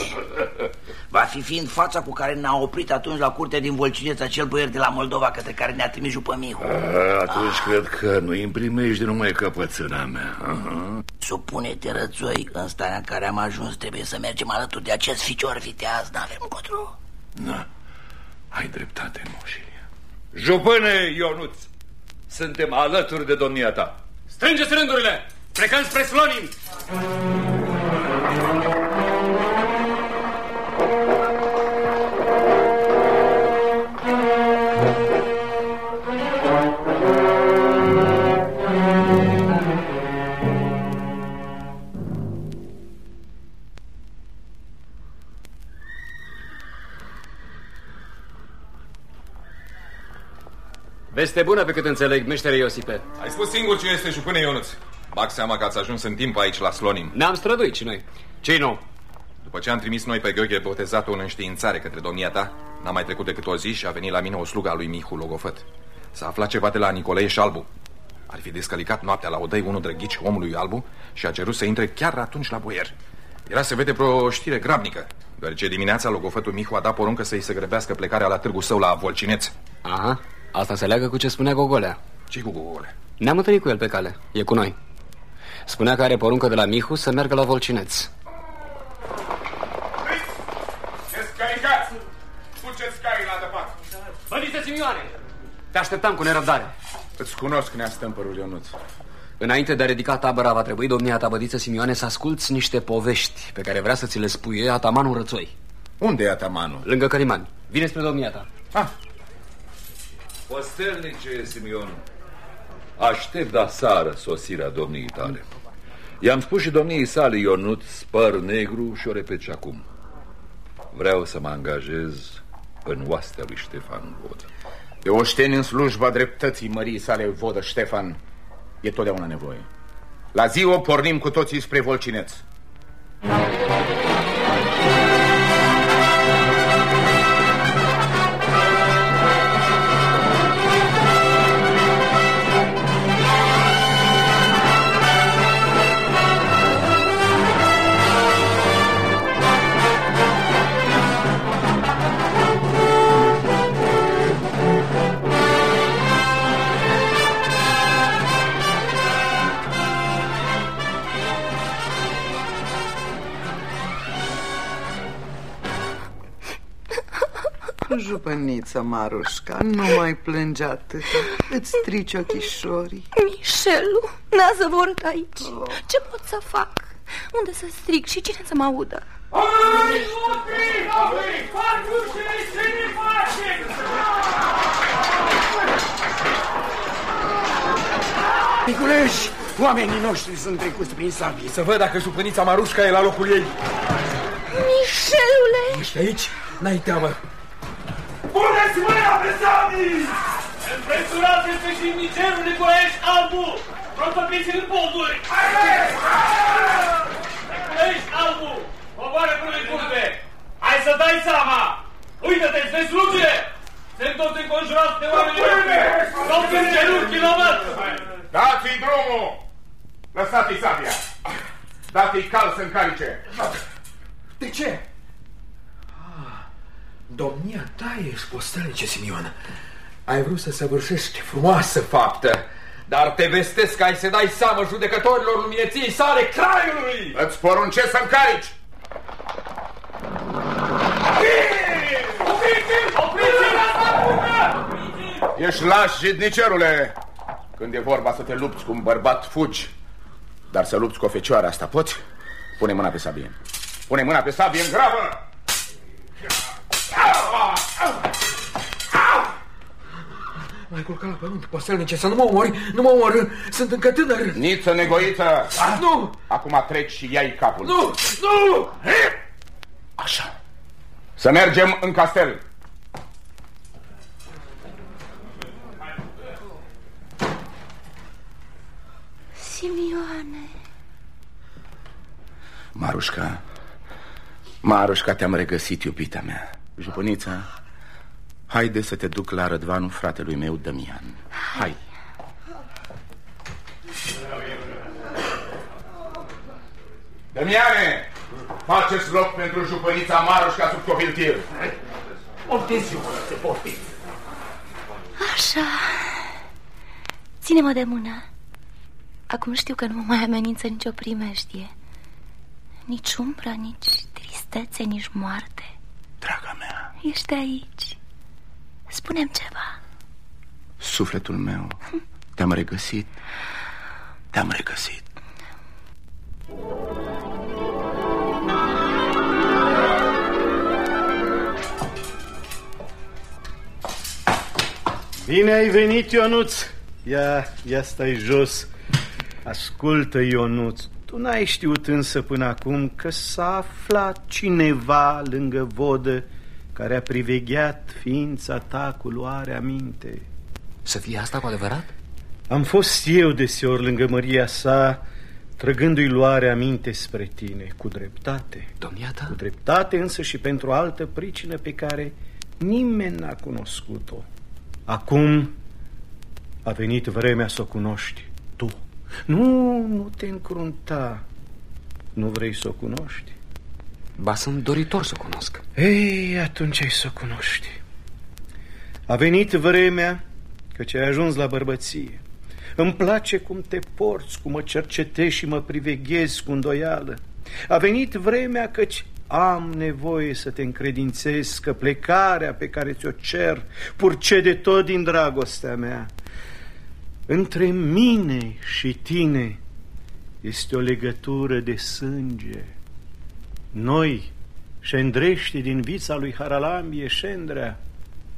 Va fi fiind fața cu care ne-a oprit atunci la curtea din Volcineț acel boier de la Moldova către care ne-a trimis Jupămihu. A, atunci cred că nu îmi primești de numai căpățâna mea. Aha. Supune-te, rățoi, în starea în care am ajuns trebuie să mergem alături de acest ficior viteaz, n-avem încotro. Na, ai dreptate, moșilie. Jupâne Ionuț, suntem alături de domnia ta. Strângeți rândurile! Plecăm spre Slonin! Veste bună pe cât înțeleg, meștere Iosipe. Ai spus singur cine este jupâne Ionuț. Bag seama că ați ajuns în timp aici la Slonim. Ne-am străduit și noi. ce nou? După ce am trimis noi pe Gheorghe botezatul în înștiințare către domnia ta, n-a mai trecut decât o zi și a venit la mine o slugă a lui Mihu Logofăt. S-a aflat ceva de la Nicolae și Șalbu. Ar fi descălicat noaptea la odăi unul drăghici omului Albu și a cerut să intre chiar atunci la boier. Era să vede vreo știre grabnică, deoarece dimineața logofătul Mihu a dat poruncă să-i se grăbească plecarea la târgul său la Volcineț. Aha, asta se leagă cu ce spunea Gogolea. ce cu Gogolea? Ne-am întâlnit cu el pe cale, e cu noi. Spunea că are poruncă de la Mihu să meargă la Volcineț. Descălicați! Duceți caii la adăpat! Bădiță Simioane! Te așteptam cu nerăbdare. Îți cunosc neastâmpărul, Ionuț. Înainte de a ridica tabăra, va trebui, domnia ta, bădiță Simioane, să asculți niște povești pe care vrea să ți le spuie atamanul Rățoi. Unde e atamanul? Lângă Călimani. Vine spre domnia ta. Ah, Postelnice, Simion, aștept de seară sosirea domniei tale. I-am spus și domniei sale Ionut, spăr negru și o repet și acum. Vreau să mă angajez în oastea lui Ștefan Vodă. de oșteni în slujba dreptății mării sale vodă Ștefan e totdeauna nevoie. La zi o pornim cu toții spre Volcineț. Jupăniță, Marușca, nu mai plânge atât. Îți strici ochișorii. Mișelu, n-a zăvorât aici. Ce pot să fac? Unde să strig și cine să mă audă? Niculeș, oamenii noștri sunt trecuți prin sabie. Să văd dacă jupânița Marușca e la locul ei. Mișelule! Ești aici? N-ai teamă. Puneți mâna pe sabii! Împresurați este și nigerul Nicolaești Albu! Protopiți în poduri! Nicolaești Albu! Coboară până în curte! Hai să dai seama! Uită-te, îți vezi slugile! Sunt toți înconjurați de oameni noștri! Toți în genunchi, kilometri! Dați-i drumul! Lăsați-i sabia! Dați-i cal să încarice! De ce? Ah, Domnia ta ești postelnice, Simion. Ai vrut să săvârșești frumoasă faptă, dar te vestesc că ai să dai seamă judecătorilor lumineției sale craiului! Îți poruncesc să încarici! Opriți-l! Opriți-l! Ești laș, jidnicerule! Când e vorba să te lupți cu un bărbat, fugi. Dar să lupți cu o fecioară, asta poți? Pune mâna pe sabie. Pune mâna pe sabie în gravă! M-ai culcat la pământ, postelnice, să nu mă omori, nu mă omor, sunt încă tânăr. Niță negoită! Ah, nu! Acum treci și iai capul. Nu, nu! He? Așa. Să mergem în castel. Simioane. Marușca, Marușca, te-am regăsit, iubita mea. Jupănița, Haide să te duc la Rădvanul fratelui meu, Damian Hai. Damiane, faceți loc pentru jupănița Marușca sub copiltir. Poftiți, jupănițe, poftiți. Așa. Ține-mă de mână. Acum știu că nu mă mai amenință nicio primejdie Nici umbra, nici tristețe, nici moarte. Draga mea. Ești aici Spunem ceva. Sufletul meu Te-am regăsit. Te-am regăsit. Bine ai venit, Ionuț. Ia, ia stai jos. Ascultă, Ionuț. Tu n-ai știut însă până acum Că s-a aflat cineva lângă vodă Care a privegheat ființa ta cu luare aminte Să fie asta cu adevărat? Am fost eu deseori lângă Maria sa Trăgându-i luare aminte spre tine Cu dreptate Domnia ta? Cu dreptate însă și pentru altă pricină Pe care nimeni n-a cunoscut-o Acum a venit vremea să o cunoști tu. Nu, nu te încrunta. Nu vrei să o cunoști? Ba, sunt doritor să o cunosc. Ei, atunci ai să o cunoști. A venit vremea căci ai ajuns la bărbăție. Îmi place cum te porți, cum mă cercetești și mă priveghezi cu îndoială. A venit vremea căci am nevoie să te încredințez că plecarea pe care ți-o cer purcede tot din dragostea mea. Între mine și tine este o legătură de sânge. Noi, șendrești din vița lui Haralambie, șendrea,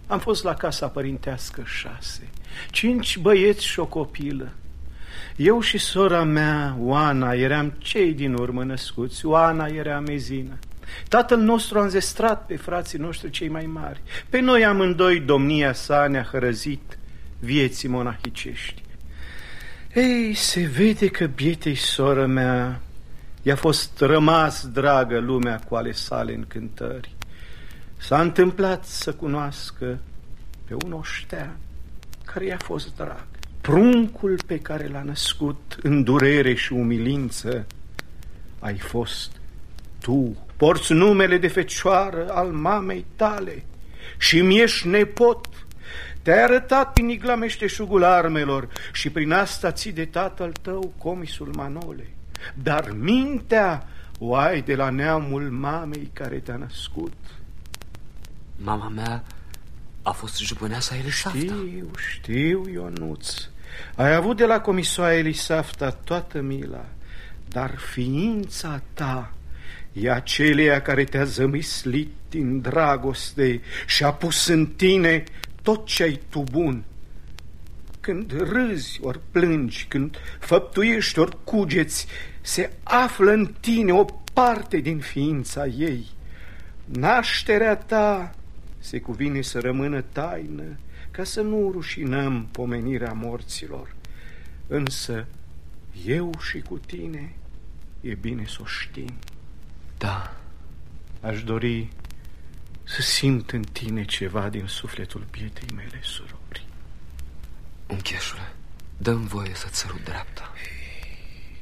am fost la casa părintească șase, cinci băieți și o copilă. Eu și sora mea, Oana, eram cei din urmă născuți, Oana era mezină. Tatăl nostru a înzestrat pe frații noștri cei mai mari. Pe noi amândoi domnia sa ne-a hărăzit vieții monahicești. Ei, se vede că bietei soră mea i-a fost rămas dragă lumea cu ale sale încântări. S-a întâmplat să cunoască pe un oștean care i-a fost drag. Pruncul pe care l-a născut în durere și umilință ai fost tu. Porți numele de fecioară al mamei tale și mi-ești nepot. Te-ai arătat prin igla meșteșugul armelor și prin asta ții de tatăl tău comisul Manole. Dar mintea o ai de la neamul mamei care te-a născut. Mama mea a fost jupâneasa Elisafta. Știu, știu, Ionuț. Ai avut de la comisoa Elisafta toată mila, dar ființa ta e aceleia care te-a zămislit din dragoste și a pus în tine tot ce ai tu bun. Când râzi ori plângi, când făptuiești ori cugeți, se află în tine o parte din ființa ei. Nașterea ta se cuvine să rămână taină, ca să nu rușinăm pomenirea morților. Însă eu și cu tine e bine să o știm. Da. Aș dori să simt în tine ceva din sufletul bietei mele surori. Uncheșule, dăm voie să-ți sărut dreapta.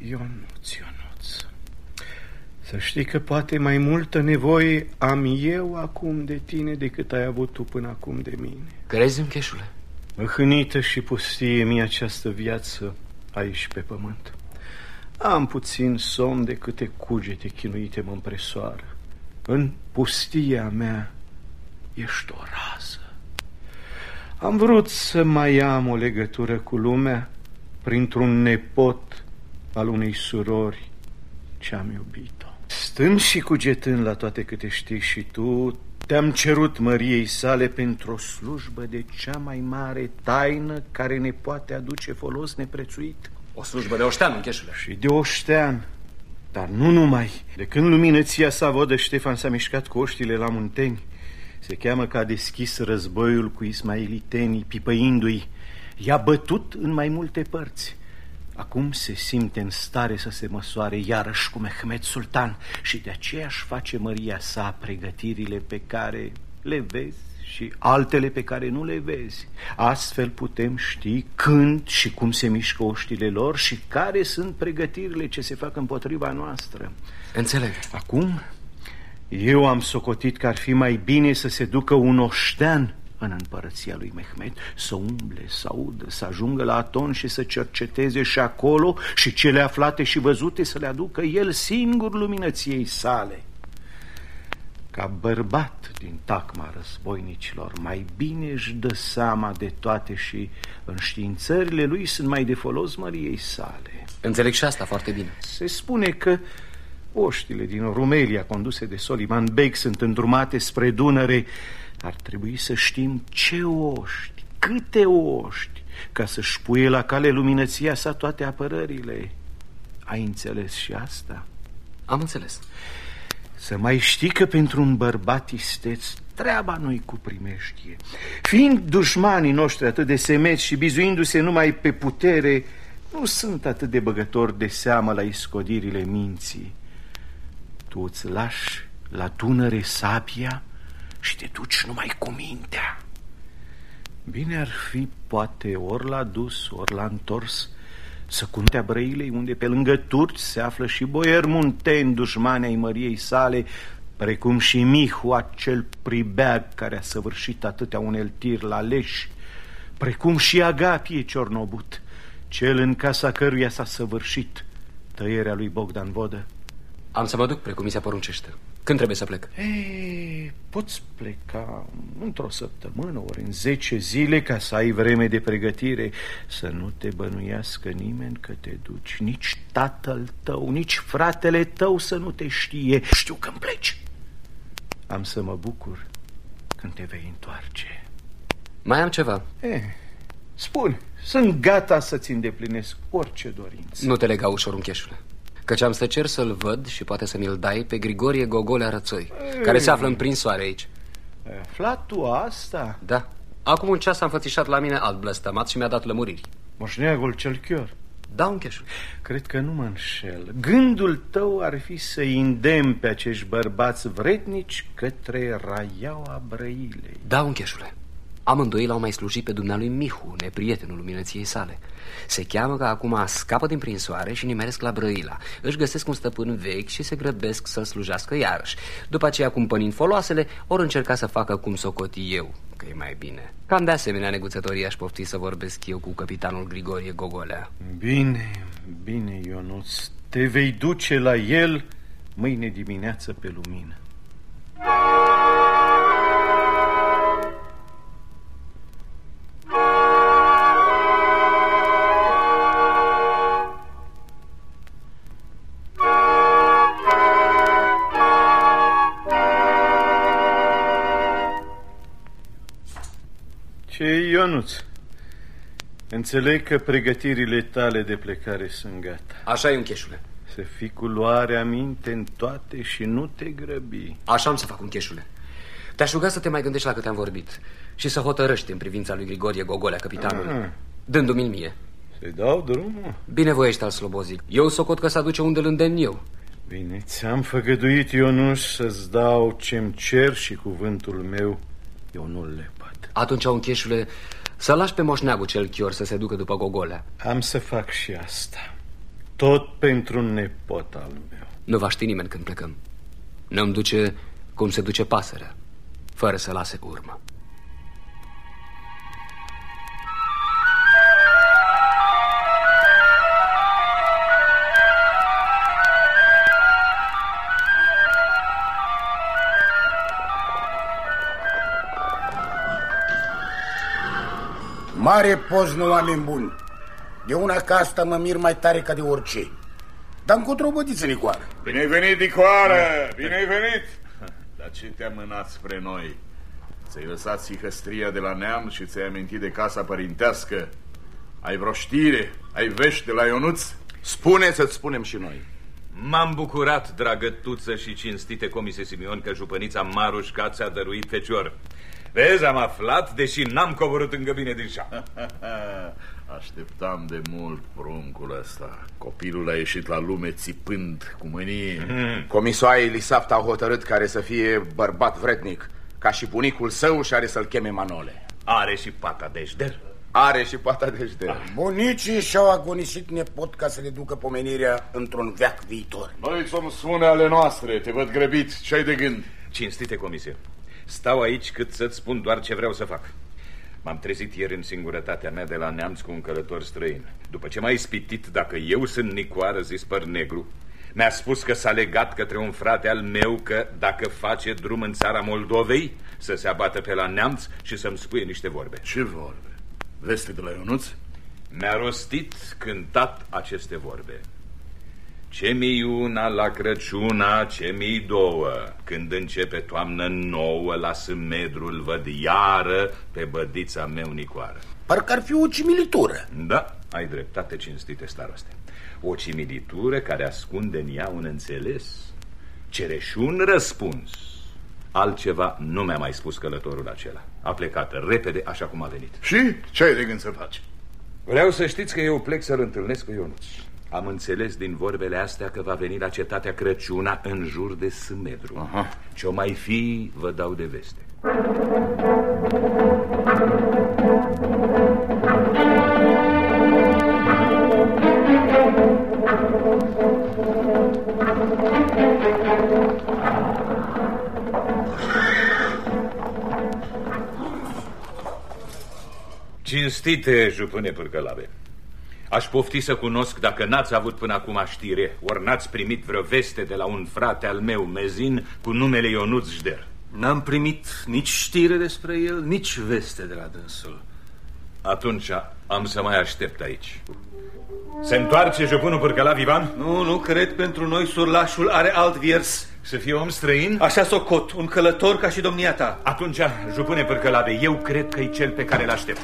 Ionuț, Ionuț, să știi că poate mai multă nevoie am eu acum de tine decât ai avut tu până acum de mine. Crezi, Uncheșule? Măhânită și pustie mi această viață aici pe pământ. Am puțin somn de câte cugete chinuite mă împresoară. În pustia mea ești o rază. Am vrut să mai am o legătură cu lumea printr-un nepot al unei surori ce am iubit-o. Stând și cugetând la toate câte știi și tu, te-am cerut măriei sale pentru o slujbă de cea mai mare taină care ne poate aduce folos neprețuit. O slujbă de oștean, încheșule. Și de oștean, dar nu numai. De când luminăția sa vodă Ștefan s-a mișcat cu oștile la munteni, se cheamă că a deschis războiul cu ismailitenii, pipăindu-i. I-a bătut în mai multe părți. Acum se simte în stare să se măsoare iarăși cu Mehmet Sultan și de aceea își face măria sa pregătirile pe care le vezi și altele pe care nu le vezi. Astfel putem ști când și cum se mișcă oștile lor și care sunt pregătirile ce se fac împotriva noastră. Înțeleg. Acum, eu am socotit că ar fi mai bine să se ducă un oștean în împărăția lui Mehmet, să umble, să audă, să ajungă la Aton și să cerceteze și acolo și cele aflate și văzute să le aducă el singur luminăției sale. Ca bărbat din tacma războinicilor, mai bine își dă seama de toate și înștiințările lui sunt mai de folos măriei sale. Înțeleg și asta foarte bine. Se spune că oștile din Rumelia conduse de Soliman Beg sunt îndrumate spre Dunăre. Ar trebui să știm ce oști, câte oști, ca să-și puie la cale luminăția sa toate apărările. Ai înțeles și asta? Am înțeles. Să mai știi că pentru un bărbat isteț treaba nu-i cu primeștie. Fiind dușmanii noștri atât de semeți și bizuindu-se numai pe putere, nu sunt atât de băgători de seamă la iscodirile minții. Tu îți lași la Dunăre sabia și te duci numai cu mintea. Bine ar fi, poate, ori la dus, ori la întors, să cuntea Brăilei, unde pe lângă turci se află și boier Munten, dușmane ai măriei sale, precum și Mihu, acel pribeag care a săvârșit atâtea uneltiri la leși, precum și Agapie Ciornobut, cel în casa căruia s-a săvârșit tăierea lui Bogdan Vodă. Am să mă duc precum mi se poruncește. Când trebuie să plec? Ei, poți pleca într-o săptămână, ori în zece zile, ca să ai vreme de pregătire, să nu te bănuiască nimeni că te duci, nici tatăl tău, nici fratele tău să nu te știe. Știu când pleci. Am să mă bucur când te vei întoarce. Mai am ceva. Eh, spune, sunt gata să-ți îndeplinesc orice dorință. Nu te lega ușor, uncheșule. Căci am să cer să-l văd și poate să mi-l dai pe Grigorie Gogolea Rățoi, care se află în prinsoare aici. Aflat tu asta? Da. Acum un ceas a înfățișat la mine alt blăstămat și mi-a dat lămuriri. Moșneagul cel chior. Da, uncheșul. Cred că nu mă înșel. Gândul tău ar fi să îndemn pe acești bărbați vrednici către raiaua Brăilei. Da, uncheșule. Amândoi l-au mai slujit pe dumnealui Mihu, neprietenul luminăției sale. Se cheamă că acum scapă din prinsoare și nimeresc la Brăila. Își găsesc un stăpân vechi și se grăbesc să-l slujească iarăși. După aceea, cumpănind foloasele, ori încerca să facă cum socoti eu, că e mai bine. Cam de asemenea neguțătorii aș pofti să vorbesc eu cu capitanul Grigorie Gogolea. Bine, bine, Ionuț. Te vei duce la el mâine dimineață pe lumină. Ce Ionuț? Înțeleg că pregătirile tale de plecare sunt gata. Așa e, uncheșule. Să fii cu luarea minte în toate și nu te grăbi. Așa am să fac, uncheșule. Te-aș ruga să te mai gândești la câte am vorbit și să hotărăști în privința lui Grigorie Gogolea, capitanului, Aha. dându-mi-l mie. Să-i dau drumul? Binevoiește al slobozic. Eu socot că să aduce unde îl îndemn eu. Bine, ți-am făgăduit, Ionuș, să-ți dau ce-mi cer și cuvântul meu eu nu le pot. Atunci, uncheșule, să lași pe moșneagul cel chior să se ducă după Gogolea. Am să fac și asta. Tot pentru un nepot al meu. Nu va ști nimeni când plecăm. Ne-am duce cum se duce pasărea, fără să lase urmă. Mare poznă, oameni buni. De una ca asta mă mir mai tare ca de orice. Dar încotro o bădiță, Nicoară. Bine ai venit, Nicoară! Bine ai venit! Dar ce te-a mânat spre noi? Ți-ai lăsat sihăstria de la neam și ți-ai amintit de casa părintească? Ai vreo știre? Ai vești de la Ionuț? Spune să-ți spunem și noi. M-am bucurat, dragă tuță și cinstite comise Simion, că jupănița Marușca ți-a dăruit fecior. Vezi, am aflat, deși n-am coborât încă bine din șa. Așteptam de mult pruncul ăsta. Copilul a ieșit la lume țipând cu mânie. Mm. Comisoaie Lisaft a hotărât care să fie bărbat vrednic, ca și bunicul său și are să-l cheme Manole. Are și pata deșder? Are și pata deșder. Bunicii și-au agonisit nepot ca să le ducă pomenirea într-un veac viitor. Noi ți-o spune ale noastre, te văd grăbit. Ce ai de gând? Cinstite comisie, stau aici cât să-ți spun doar ce vreau să fac. M-am trezit ieri în singurătatea mea de la neamț cu un călător străin. După ce m-a ispitit dacă eu sunt Nicoară, zis păr negru, mi-a spus că s-a legat către un frate al meu că dacă face drum în țara Moldovei, să se abată pe la neamț și să-mi spuie niște vorbe. Ce vorbe? Veste de la Ionuț? Mi-a rostit cântat aceste vorbe. Ce mi una la Crăciuna, ce mi două, când începe toamnă nouă, la sâmedrul văd iară pe bădița meu Nicoară. Parcă ar fi o cimilitură. Da, ai dreptate, cinstite staroste. O cimilitură care ascunde în ea un înțeles. Cere și un răspuns. Altceva nu mi-a mai spus călătorul acela. A plecat repede așa cum a venit. Și ce ai de gând să faci? Vreau să știți că eu plec să-l întâlnesc pe Ionuț. Am înțeles din vorbele astea că va veni la cetatea Crăciuna în jur de Sâmedru. Aha. Ce-o mai fi, vă dau de veste. Cinstite, jupâne pârcălave, aș pofti să cunosc dacă n-ați avut până acum știre, ori n-ați primit vreo veste de la un frate al meu, Mezin, cu numele Ionuț Jder. N-am primit nici știre despre el, nici veste de la dânsul. Atunci am să mai aștept aici. Se întoarce jupânul pârcălav Ivan? Nu, nu cred, pentru noi surlașul are alt viers. Să fie om străin? Așa socot, un călător ca și domnia ta. Atunci, jupâne pârcălave, eu cred că e cel pe care l-aștept.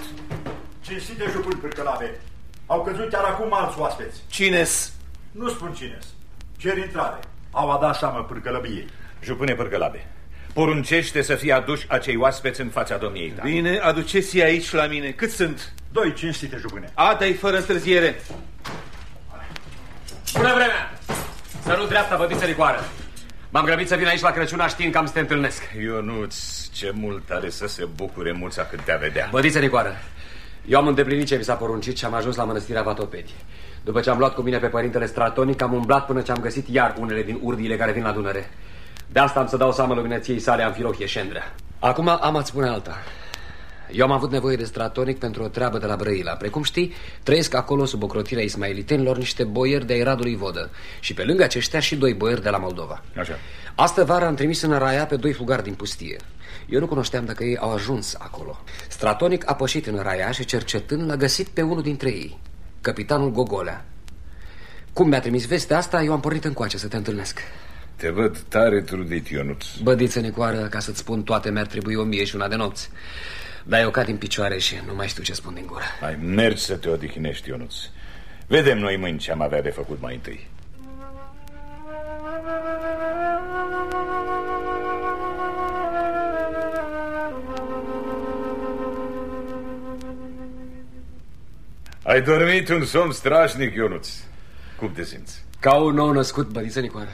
Cinstite jupâni pârcălave, au căzut chiar acum alți oaspeți. Cine-s? Nu spun cine-s. Cer intrare. Au a dat seamă pârcălăbiei. Jupâne pârcălave, poruncește să fie aduși acei oaspeți în fața domniei ta. Bine, aduceți aici la mine. Cât sunt? Doi cinstite jupâne. Ada-i fără întârziere. Bună vremea! Să nu dreapta, bădiță ricoară. M-am grăbit să vin aici la Crăciuna știind că am să te întâlnesc. Ionuț, ce mult are să se bucure mulța când te-a vedea. Bădiță ricoară, eu am îndeplinit ce mi s-a poruncit și am ajuns la mănăstirea Vatopedi. După ce am luat cu mine pe părintele Stratonic, am umblat până ce am găsit iar unele din urdiile care vin la Dunăre. De asta am să dau seama luminăției sale Amfilohie Șendrea. Acum am ați spune alta. Eu am avut nevoie de stratonic pentru o treabă de la Brăila. Precum știi, trăiesc acolo sub ocrotirea ismailitenilor niște boieri de Iradului Vodă și pe lângă aceștia și doi boieri de la Moldova. Așa. Astă vară am trimis în Raia pe doi fugari din pustie. Eu nu cunoșteam dacă ei au ajuns acolo. Stratonic a pășit în Raia și cercetând l-a găsit pe unul dintre ei, capitanul Gogolea. Cum mi-a trimis vestea asta, eu am pornit încoace să te întâlnesc. Te văd tare trudit, Ionuț. Bădiță, Nicoară, ca să-ți spun toate, mi-ar trebui o mie și una de nopți. Dar eu cad din picioare și nu mai știu ce spun din gură. Hai, mergi să te odihnești, Ionuț. Vedem noi mâini ce am avea de făcut mai întâi. Ai dormit un somn strașnic, Ionuț. Cum te simți? Ca un nou născut, bădiță Nicoară.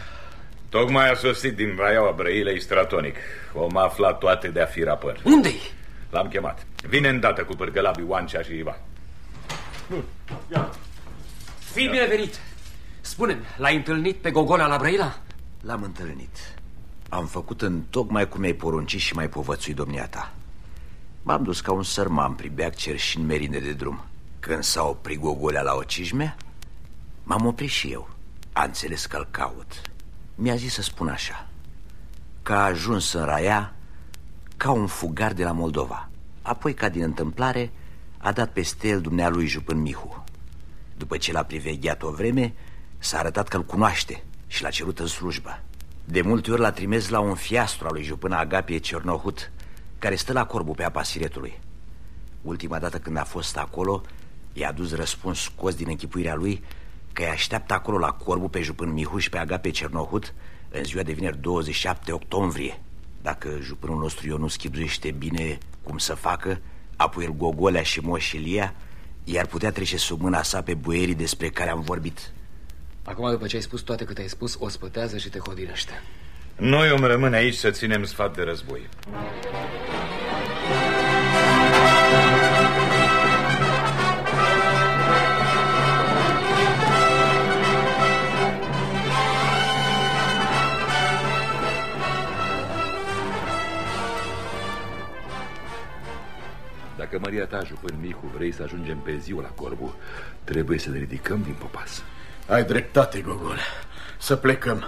Tocmai a sosit din Braiaua Brăilei Stratonic. Om a aflat toate de-a fi rapăr. Unde-i? L-am chemat. Vine îndată cu pârgălabii Oancea și Ivan. Fii binevenit. Spune-mi, l-ai întâlnit pe Gogola la Brăila? L-am întâlnit. Am făcut în tocmai cum ai poruncit și mai povățui domnia ta. M-am dus ca un sărman pribeac cerșind merinde de drum. Când s-a oprit Gogolea la o cijme, m-am oprit și eu. A înțeles că-l caut. Mi-a zis să spun așa, că a ajuns în Raia ca un fugar de la Moldova. Apoi, ca din întâmplare, a dat peste el dumnealui Jupân Mihu. După ce l-a privegheat o vreme, s-a arătat că-l cunoaște și l-a cerut în slujbă. De multe ori l-a trimis la un fiastru al lui Jupân Agapie Cernohut, care stă la corbu pe apa siretului. Ultima dată când a fost acolo, i-a adus răspuns scos din închipuirea lui că îi așteaptă acolo la corbu pe Jupân Mihu și pe Agape Cernohut în ziua de vineri 27 octombrie Dacă jupânul nostru eu nu schipzuiește bine cum să facă Apoi el Gogolea și Moșilia Iar putea trece sub mâna sa pe buierii despre care am vorbit Acum, după ce ai spus toate cât ai spus, o spătează și te hodinește. Noi om rămâne aici să ținem sfat de război. Dacă Maria ta, jupân Mihu, vrei să ajungem pe ziua la Corbu, trebuie să ne ridicăm din popas. Ai dreptate, Gogol. Să plecăm.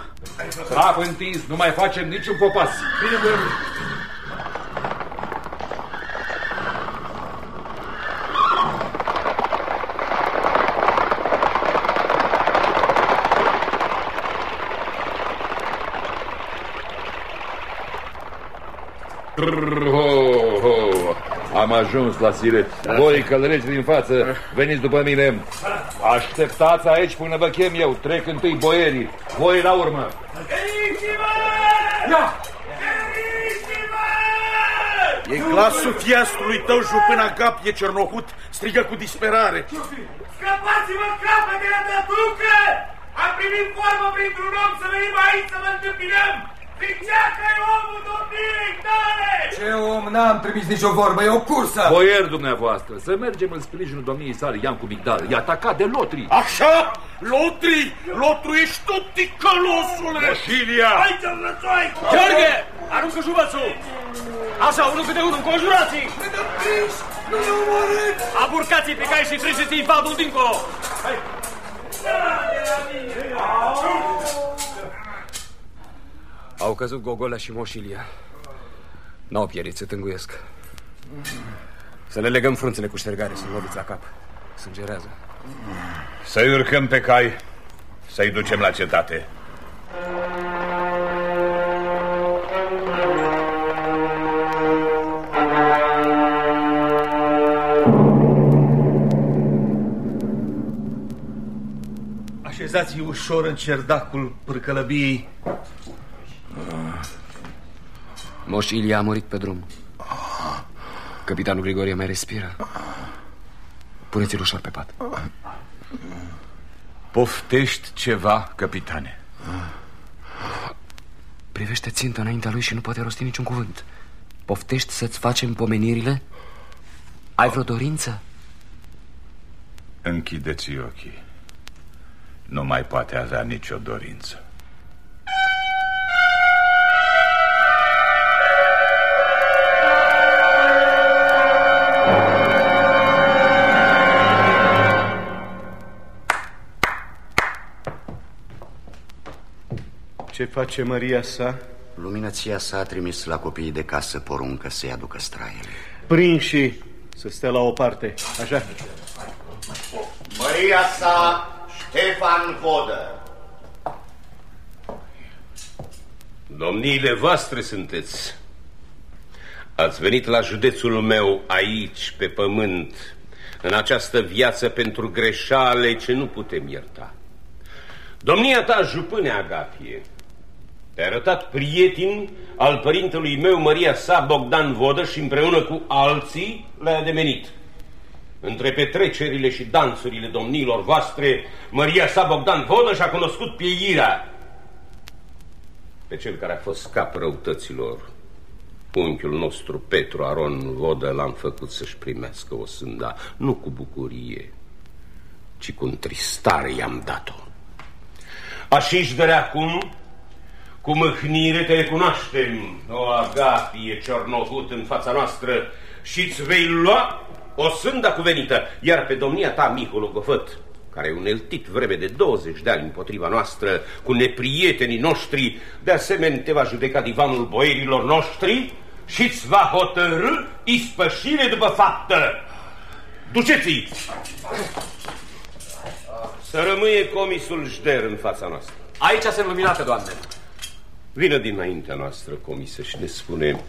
Cap întins, nu mai facem niciun popas. Bine, bine. Ho, ho. Am ajuns la Siret. Voi, călăreți din față, veniți după mine. Așteptați aici până vă chem eu. Trec întâi boierii. Voi la urmă. Ia! E glasul fiastrului tău, jupân Agapie Cernohut, strigă cu disperare. Scăpați-vă capetele de ducă! Am primit formă printr-un om să venim aici să vă întâmpinăm! Zicea că e omul domniei tale! Ce om n-am trimis nicio vorbă, e o cursă! Boier dumneavoastră, să mergem în sprijinul domniei sale Ian cu Migdal. E atacat de lotri. Așa? Lotri? Lotru ești tot ticălosule! Moșilia! Hai să rățoi! Gheorghe, aruncă juvățul! Așa, unul câte unul, înconjurați-i! Nu ne omorât! Aburcați-i pe cai și treceți-i vadul dincolo! Hai! Au căzut Gogolea și Moșilia. N-au pierit, se tânguiesc. Să le legăm frunțele cu ștergare, să loviți la cap. Sângerează. Să-i urcăm pe cai, să-i ducem la cetate. Așezați ușor în cerdacul pârcălăbiei. Moș Ilia a murit pe drum. Capitanul Grigorie mai respiră. Puneți-l ușor pe pat. Poftești ceva, capitane? Privește țintă înaintea lui și nu poate rosti niciun cuvânt. Poftești să-ți facem pomenirile? Ai vreo dorință? Închideți ochii. Nu mai poate avea nicio dorință. Ce face Maria sa? Luminăția sa a trimis la copiii de casă poruncă să-i aducă straiele. Prinși să stea la o parte. Așa. Maria sa, Ștefan Vodă. Domniile voastre sunteți. Ați venit la județul meu aici, pe pământ, în această viață pentru greșale ce nu putem ierta. Domnia ta, jupâne Agapie, te-a arătat prieten al părintelui meu, Maria sa, Bogdan Vodă, și împreună cu alții le-a ademenit. Între petrecerile și dansurile domnilor voastre, Maria sa, Bogdan Vodă, și-a cunoscut pieirea. Pe cel care a fost cap răutăților, unchiul nostru Petru Aron Vodă l-am făcut să-și primească o sânda, nu cu bucurie, ci cu întristare i-am dat-o. Așa-și acum cu mâhnire te recunoaștem, o Agapie Ciornohut în fața noastră și-ți vei lua o sânda cuvenită, iar pe domnia ta, Mihu Logofăt, care e uneltit vreme de 20 de ani împotriva noastră cu neprietenii noștri, de asemenea te va judeca divanul boierilor noștri și-ți va hotărâ ispășire după faptă. Duceți-i! Să rămâie comisul Jder în fața noastră. Aici sunt luminată, doamne. Vină dinaintea noastră, comisă, și ne spune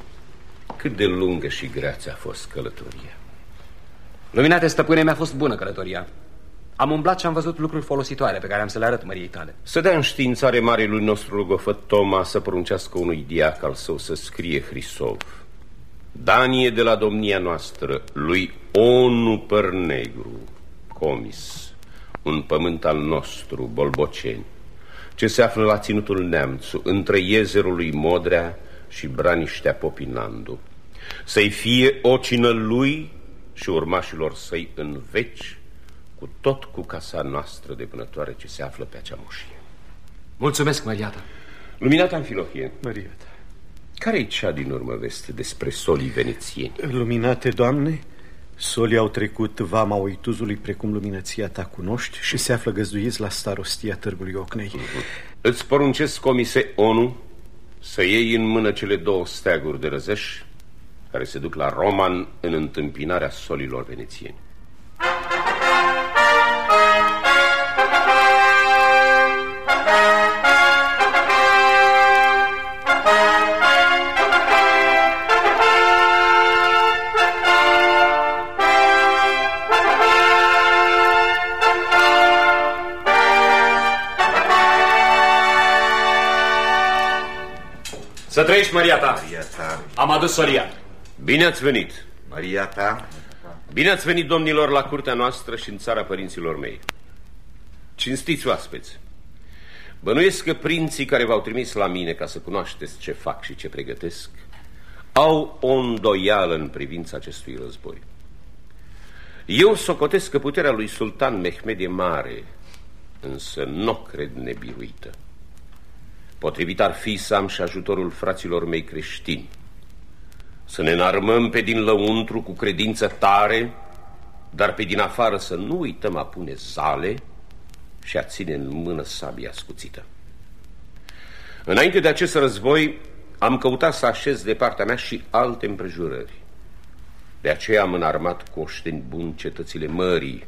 cât de lungă și grea ți-a fost călătoria. Luminate, stăpâne, mi-a fost bună călătoria. Am umblat și am văzut lucruri folositoare pe care am să le arăt măriei tale. Să dea înștiințare marelui nostru rugăfăt Toma să poruncească unui diac al său să scrie Hrisov. Danie de la domnia noastră, lui Onu Părnegru, comis, un pământ al nostru, Bolboceni, ce se află la ținutul Neamțu, între iezerul lui Modrea și Braniștea Popinandu. Să-i fie ocină lui și urmașilor săi în veci, cu tot cu casa noastră de vânătoare ce se află pe acea moșie. Mulțumesc, Măriata. Luminata Anfilohie. Măriata. Care-i cea din urmă veste despre solii venețieni? Luminate, Doamne, solii au trecut vama Oituzului precum luminăția ta cunoști și se află găzduiți la starostia Târgului Ocnei. Uh-huh. Îți poruncesc, comise ONU, să iei în mână cele două steaguri de răzăș care se duc la Roman în întâmpinarea solilor venețieni. Să trăiești, Maria ta. Maria ta. Am adus solia. Bine ați venit. Maria ta. Bine ați venit, domnilor, la curtea noastră și în țara părinților mei. Cinstiți oaspeți. Bănuiesc că prinții care v-au trimis la mine ca să cunoașteți ce fac și ce pregătesc, au o îndoială în privința acestui război. Eu socotesc că puterea lui Sultan Mehmed e mare, însă nu cred nebiruită. Potrivit ar fi să am și ajutorul fraților mei creștini. Să ne înarmăm pe din lăuntru cu credință tare, dar pe din afară să nu uităm a pune zale și a ține în mână sabia scuțită. Înainte de acest război, am căutat să așez de partea mea și alte împrejurări. De aceea am înarmat cu oșteni buni cetățile mării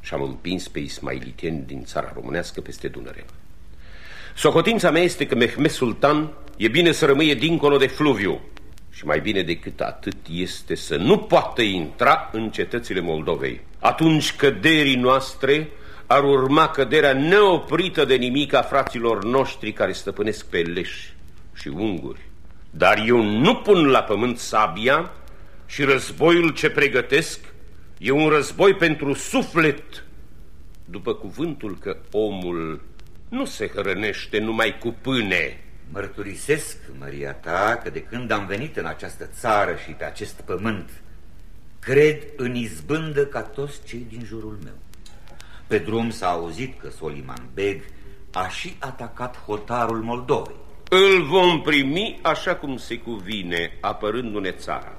și am împins pe ismailitieni din țara românească peste Dunăre. Socotința mea este că Mehmed Sultan e bine să rămâie dincolo de fluviu și mai bine decât atât este să nu poată intra în cetățile Moldovei. Atunci căderii noastre ar urma căderea neoprită de nimic a fraților noștri care stăpânesc pe leși și unguri. Dar eu nu pun la pământ sabia și războiul ce pregătesc e un război pentru suflet, după cuvântul că omul nu se hrănește numai cu pâine. Mărturisesc, Maria ta, că de când am venit în această țară și pe acest pământ, cred în izbândă ca toți cei din jurul meu. Pe drum s-a auzit că Soliman Beg a și atacat hotarul Moldovei. Îl vom primi așa cum se cuvine, apărându-ne țara.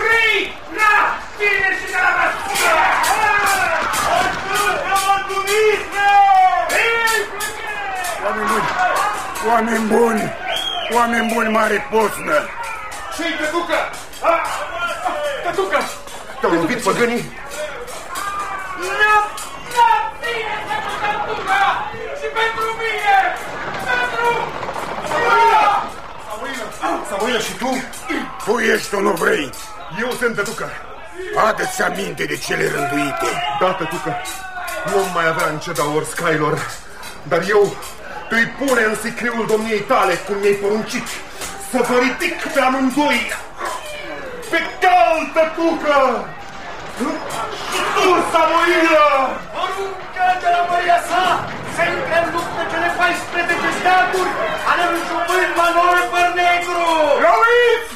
Vrei? Na, ține și de la mască! Oameni buni! Oameni buni! Oameni buni, mare posnă! Și-i tătucă! Tătucă! Te-au lovit păgânii? Na, na, ține să cu tătucă! Și pentru mine! Pentru... Samuilă, și tu? Tu ești un vrei! Eu sunt tătucă. Adă-ți aminte de cele rânduite. Da, tătucă. Nu mai avea în ce da ori Skylor. Dar eu îi pune în sicriul domniei tale, cum mi-ai poruncit, să vă ridic pe amândoi. Pe cal, tătucă! Și tu, Samuilă! Poruncă de la măria sa să intre în luptă cele 14 steaguri ale lui Jupân Manol Părnegru! Loviți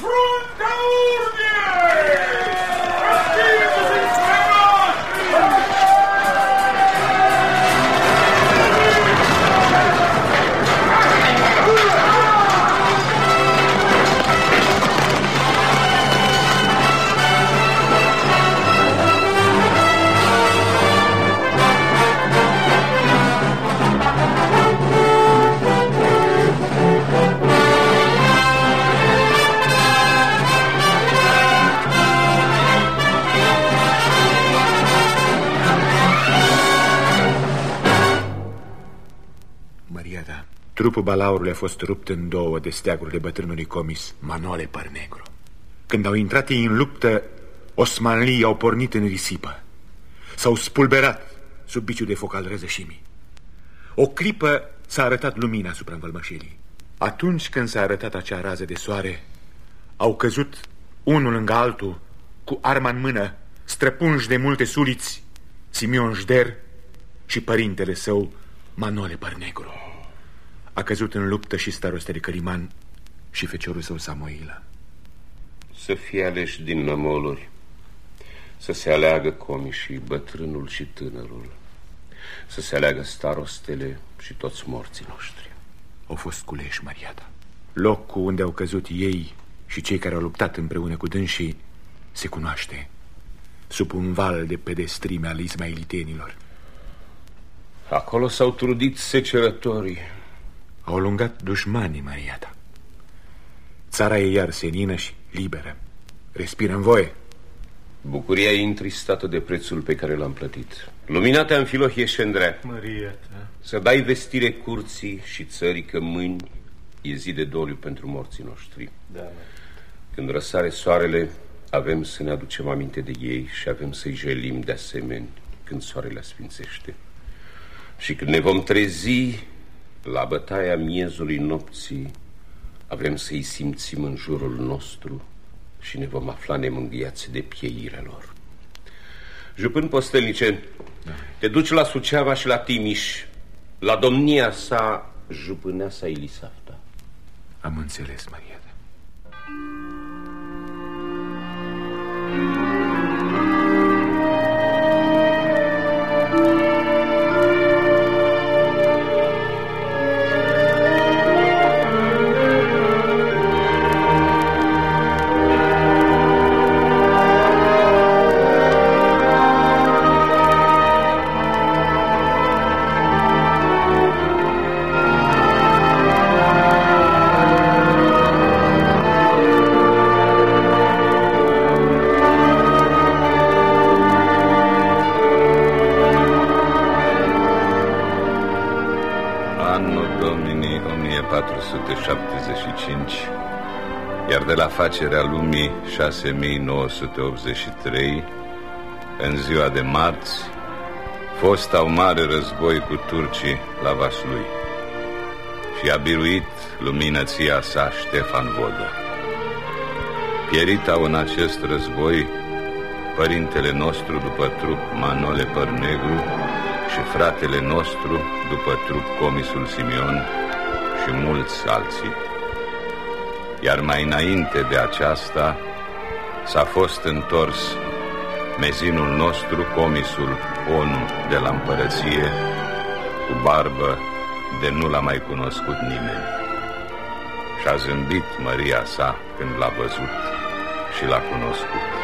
Trupul balaurului a fost rupt în două de steagurile bătrânului comis, Manole Părnegru. Când au intrat ei în luptă, osmanlii au pornit în risipă. S-au spulberat sub biciul de foc al răzășimii. O clipă s-a arătat lumina asupra învălmășirii. Atunci când s-a arătat acea rază de soare, au căzut unul lângă altul, cu arma în mână, străpunși de multe suliți, Simion Jder și părintele său, Manole Părnegru. A căzut în luptă și starostele Căliman și feciorul său Samoila. Să fie aleși din nămoluri, să se aleagă comișii, bătrânul și tânărul, să se aleagă starostele și toți morții noștri. Au fost culeși, Mariata. Locul unde au căzut ei și cei care au luptat împreună cu dânsii se cunoaște sub un val de pedestrime al ismailitenilor. Acolo s-au trudit secerătorii. Au lungat dușmanii, Mariata. Țara e iar senină și liberă. Respiră în voie. Bucuria e întristată de prețul pe care l-am plătit. Lumina te Filohie Șendrea. Maria ta. Să dai vestire curții și țării că mâini e zi de doliu pentru morții noștri. Da. Când răsare soarele, avem să ne aducem aminte de ei și avem să-i jelim de asemenea când soarele sfințește. Și când ne vom trezi la bătaia miezului nopții, avem să-i simțim în jurul nostru și ne vom afla nemânghiați de pieirea lor. Jupân postelnice, da. te duci la Suceava și la Timiș, la domnia sa, jupâneasa Elisafta. Am înțeles, Maria. Facerea lumii 6983, în ziua de marți, fosta mare război cu turcii la Vaslui și a biruit luminăția sa Ștefan Vodă. Pierita în acest război părintele nostru după trup Manole Părnegru și fratele nostru după trup Comisul Simion și mulți alții iar mai înainte de aceasta s-a fost întors mezinul nostru, comisul ONU de la împărăție, cu barbă de nu l-a mai cunoscut nimeni. Și a zâmbit Maria sa când l-a văzut și l-a cunoscut.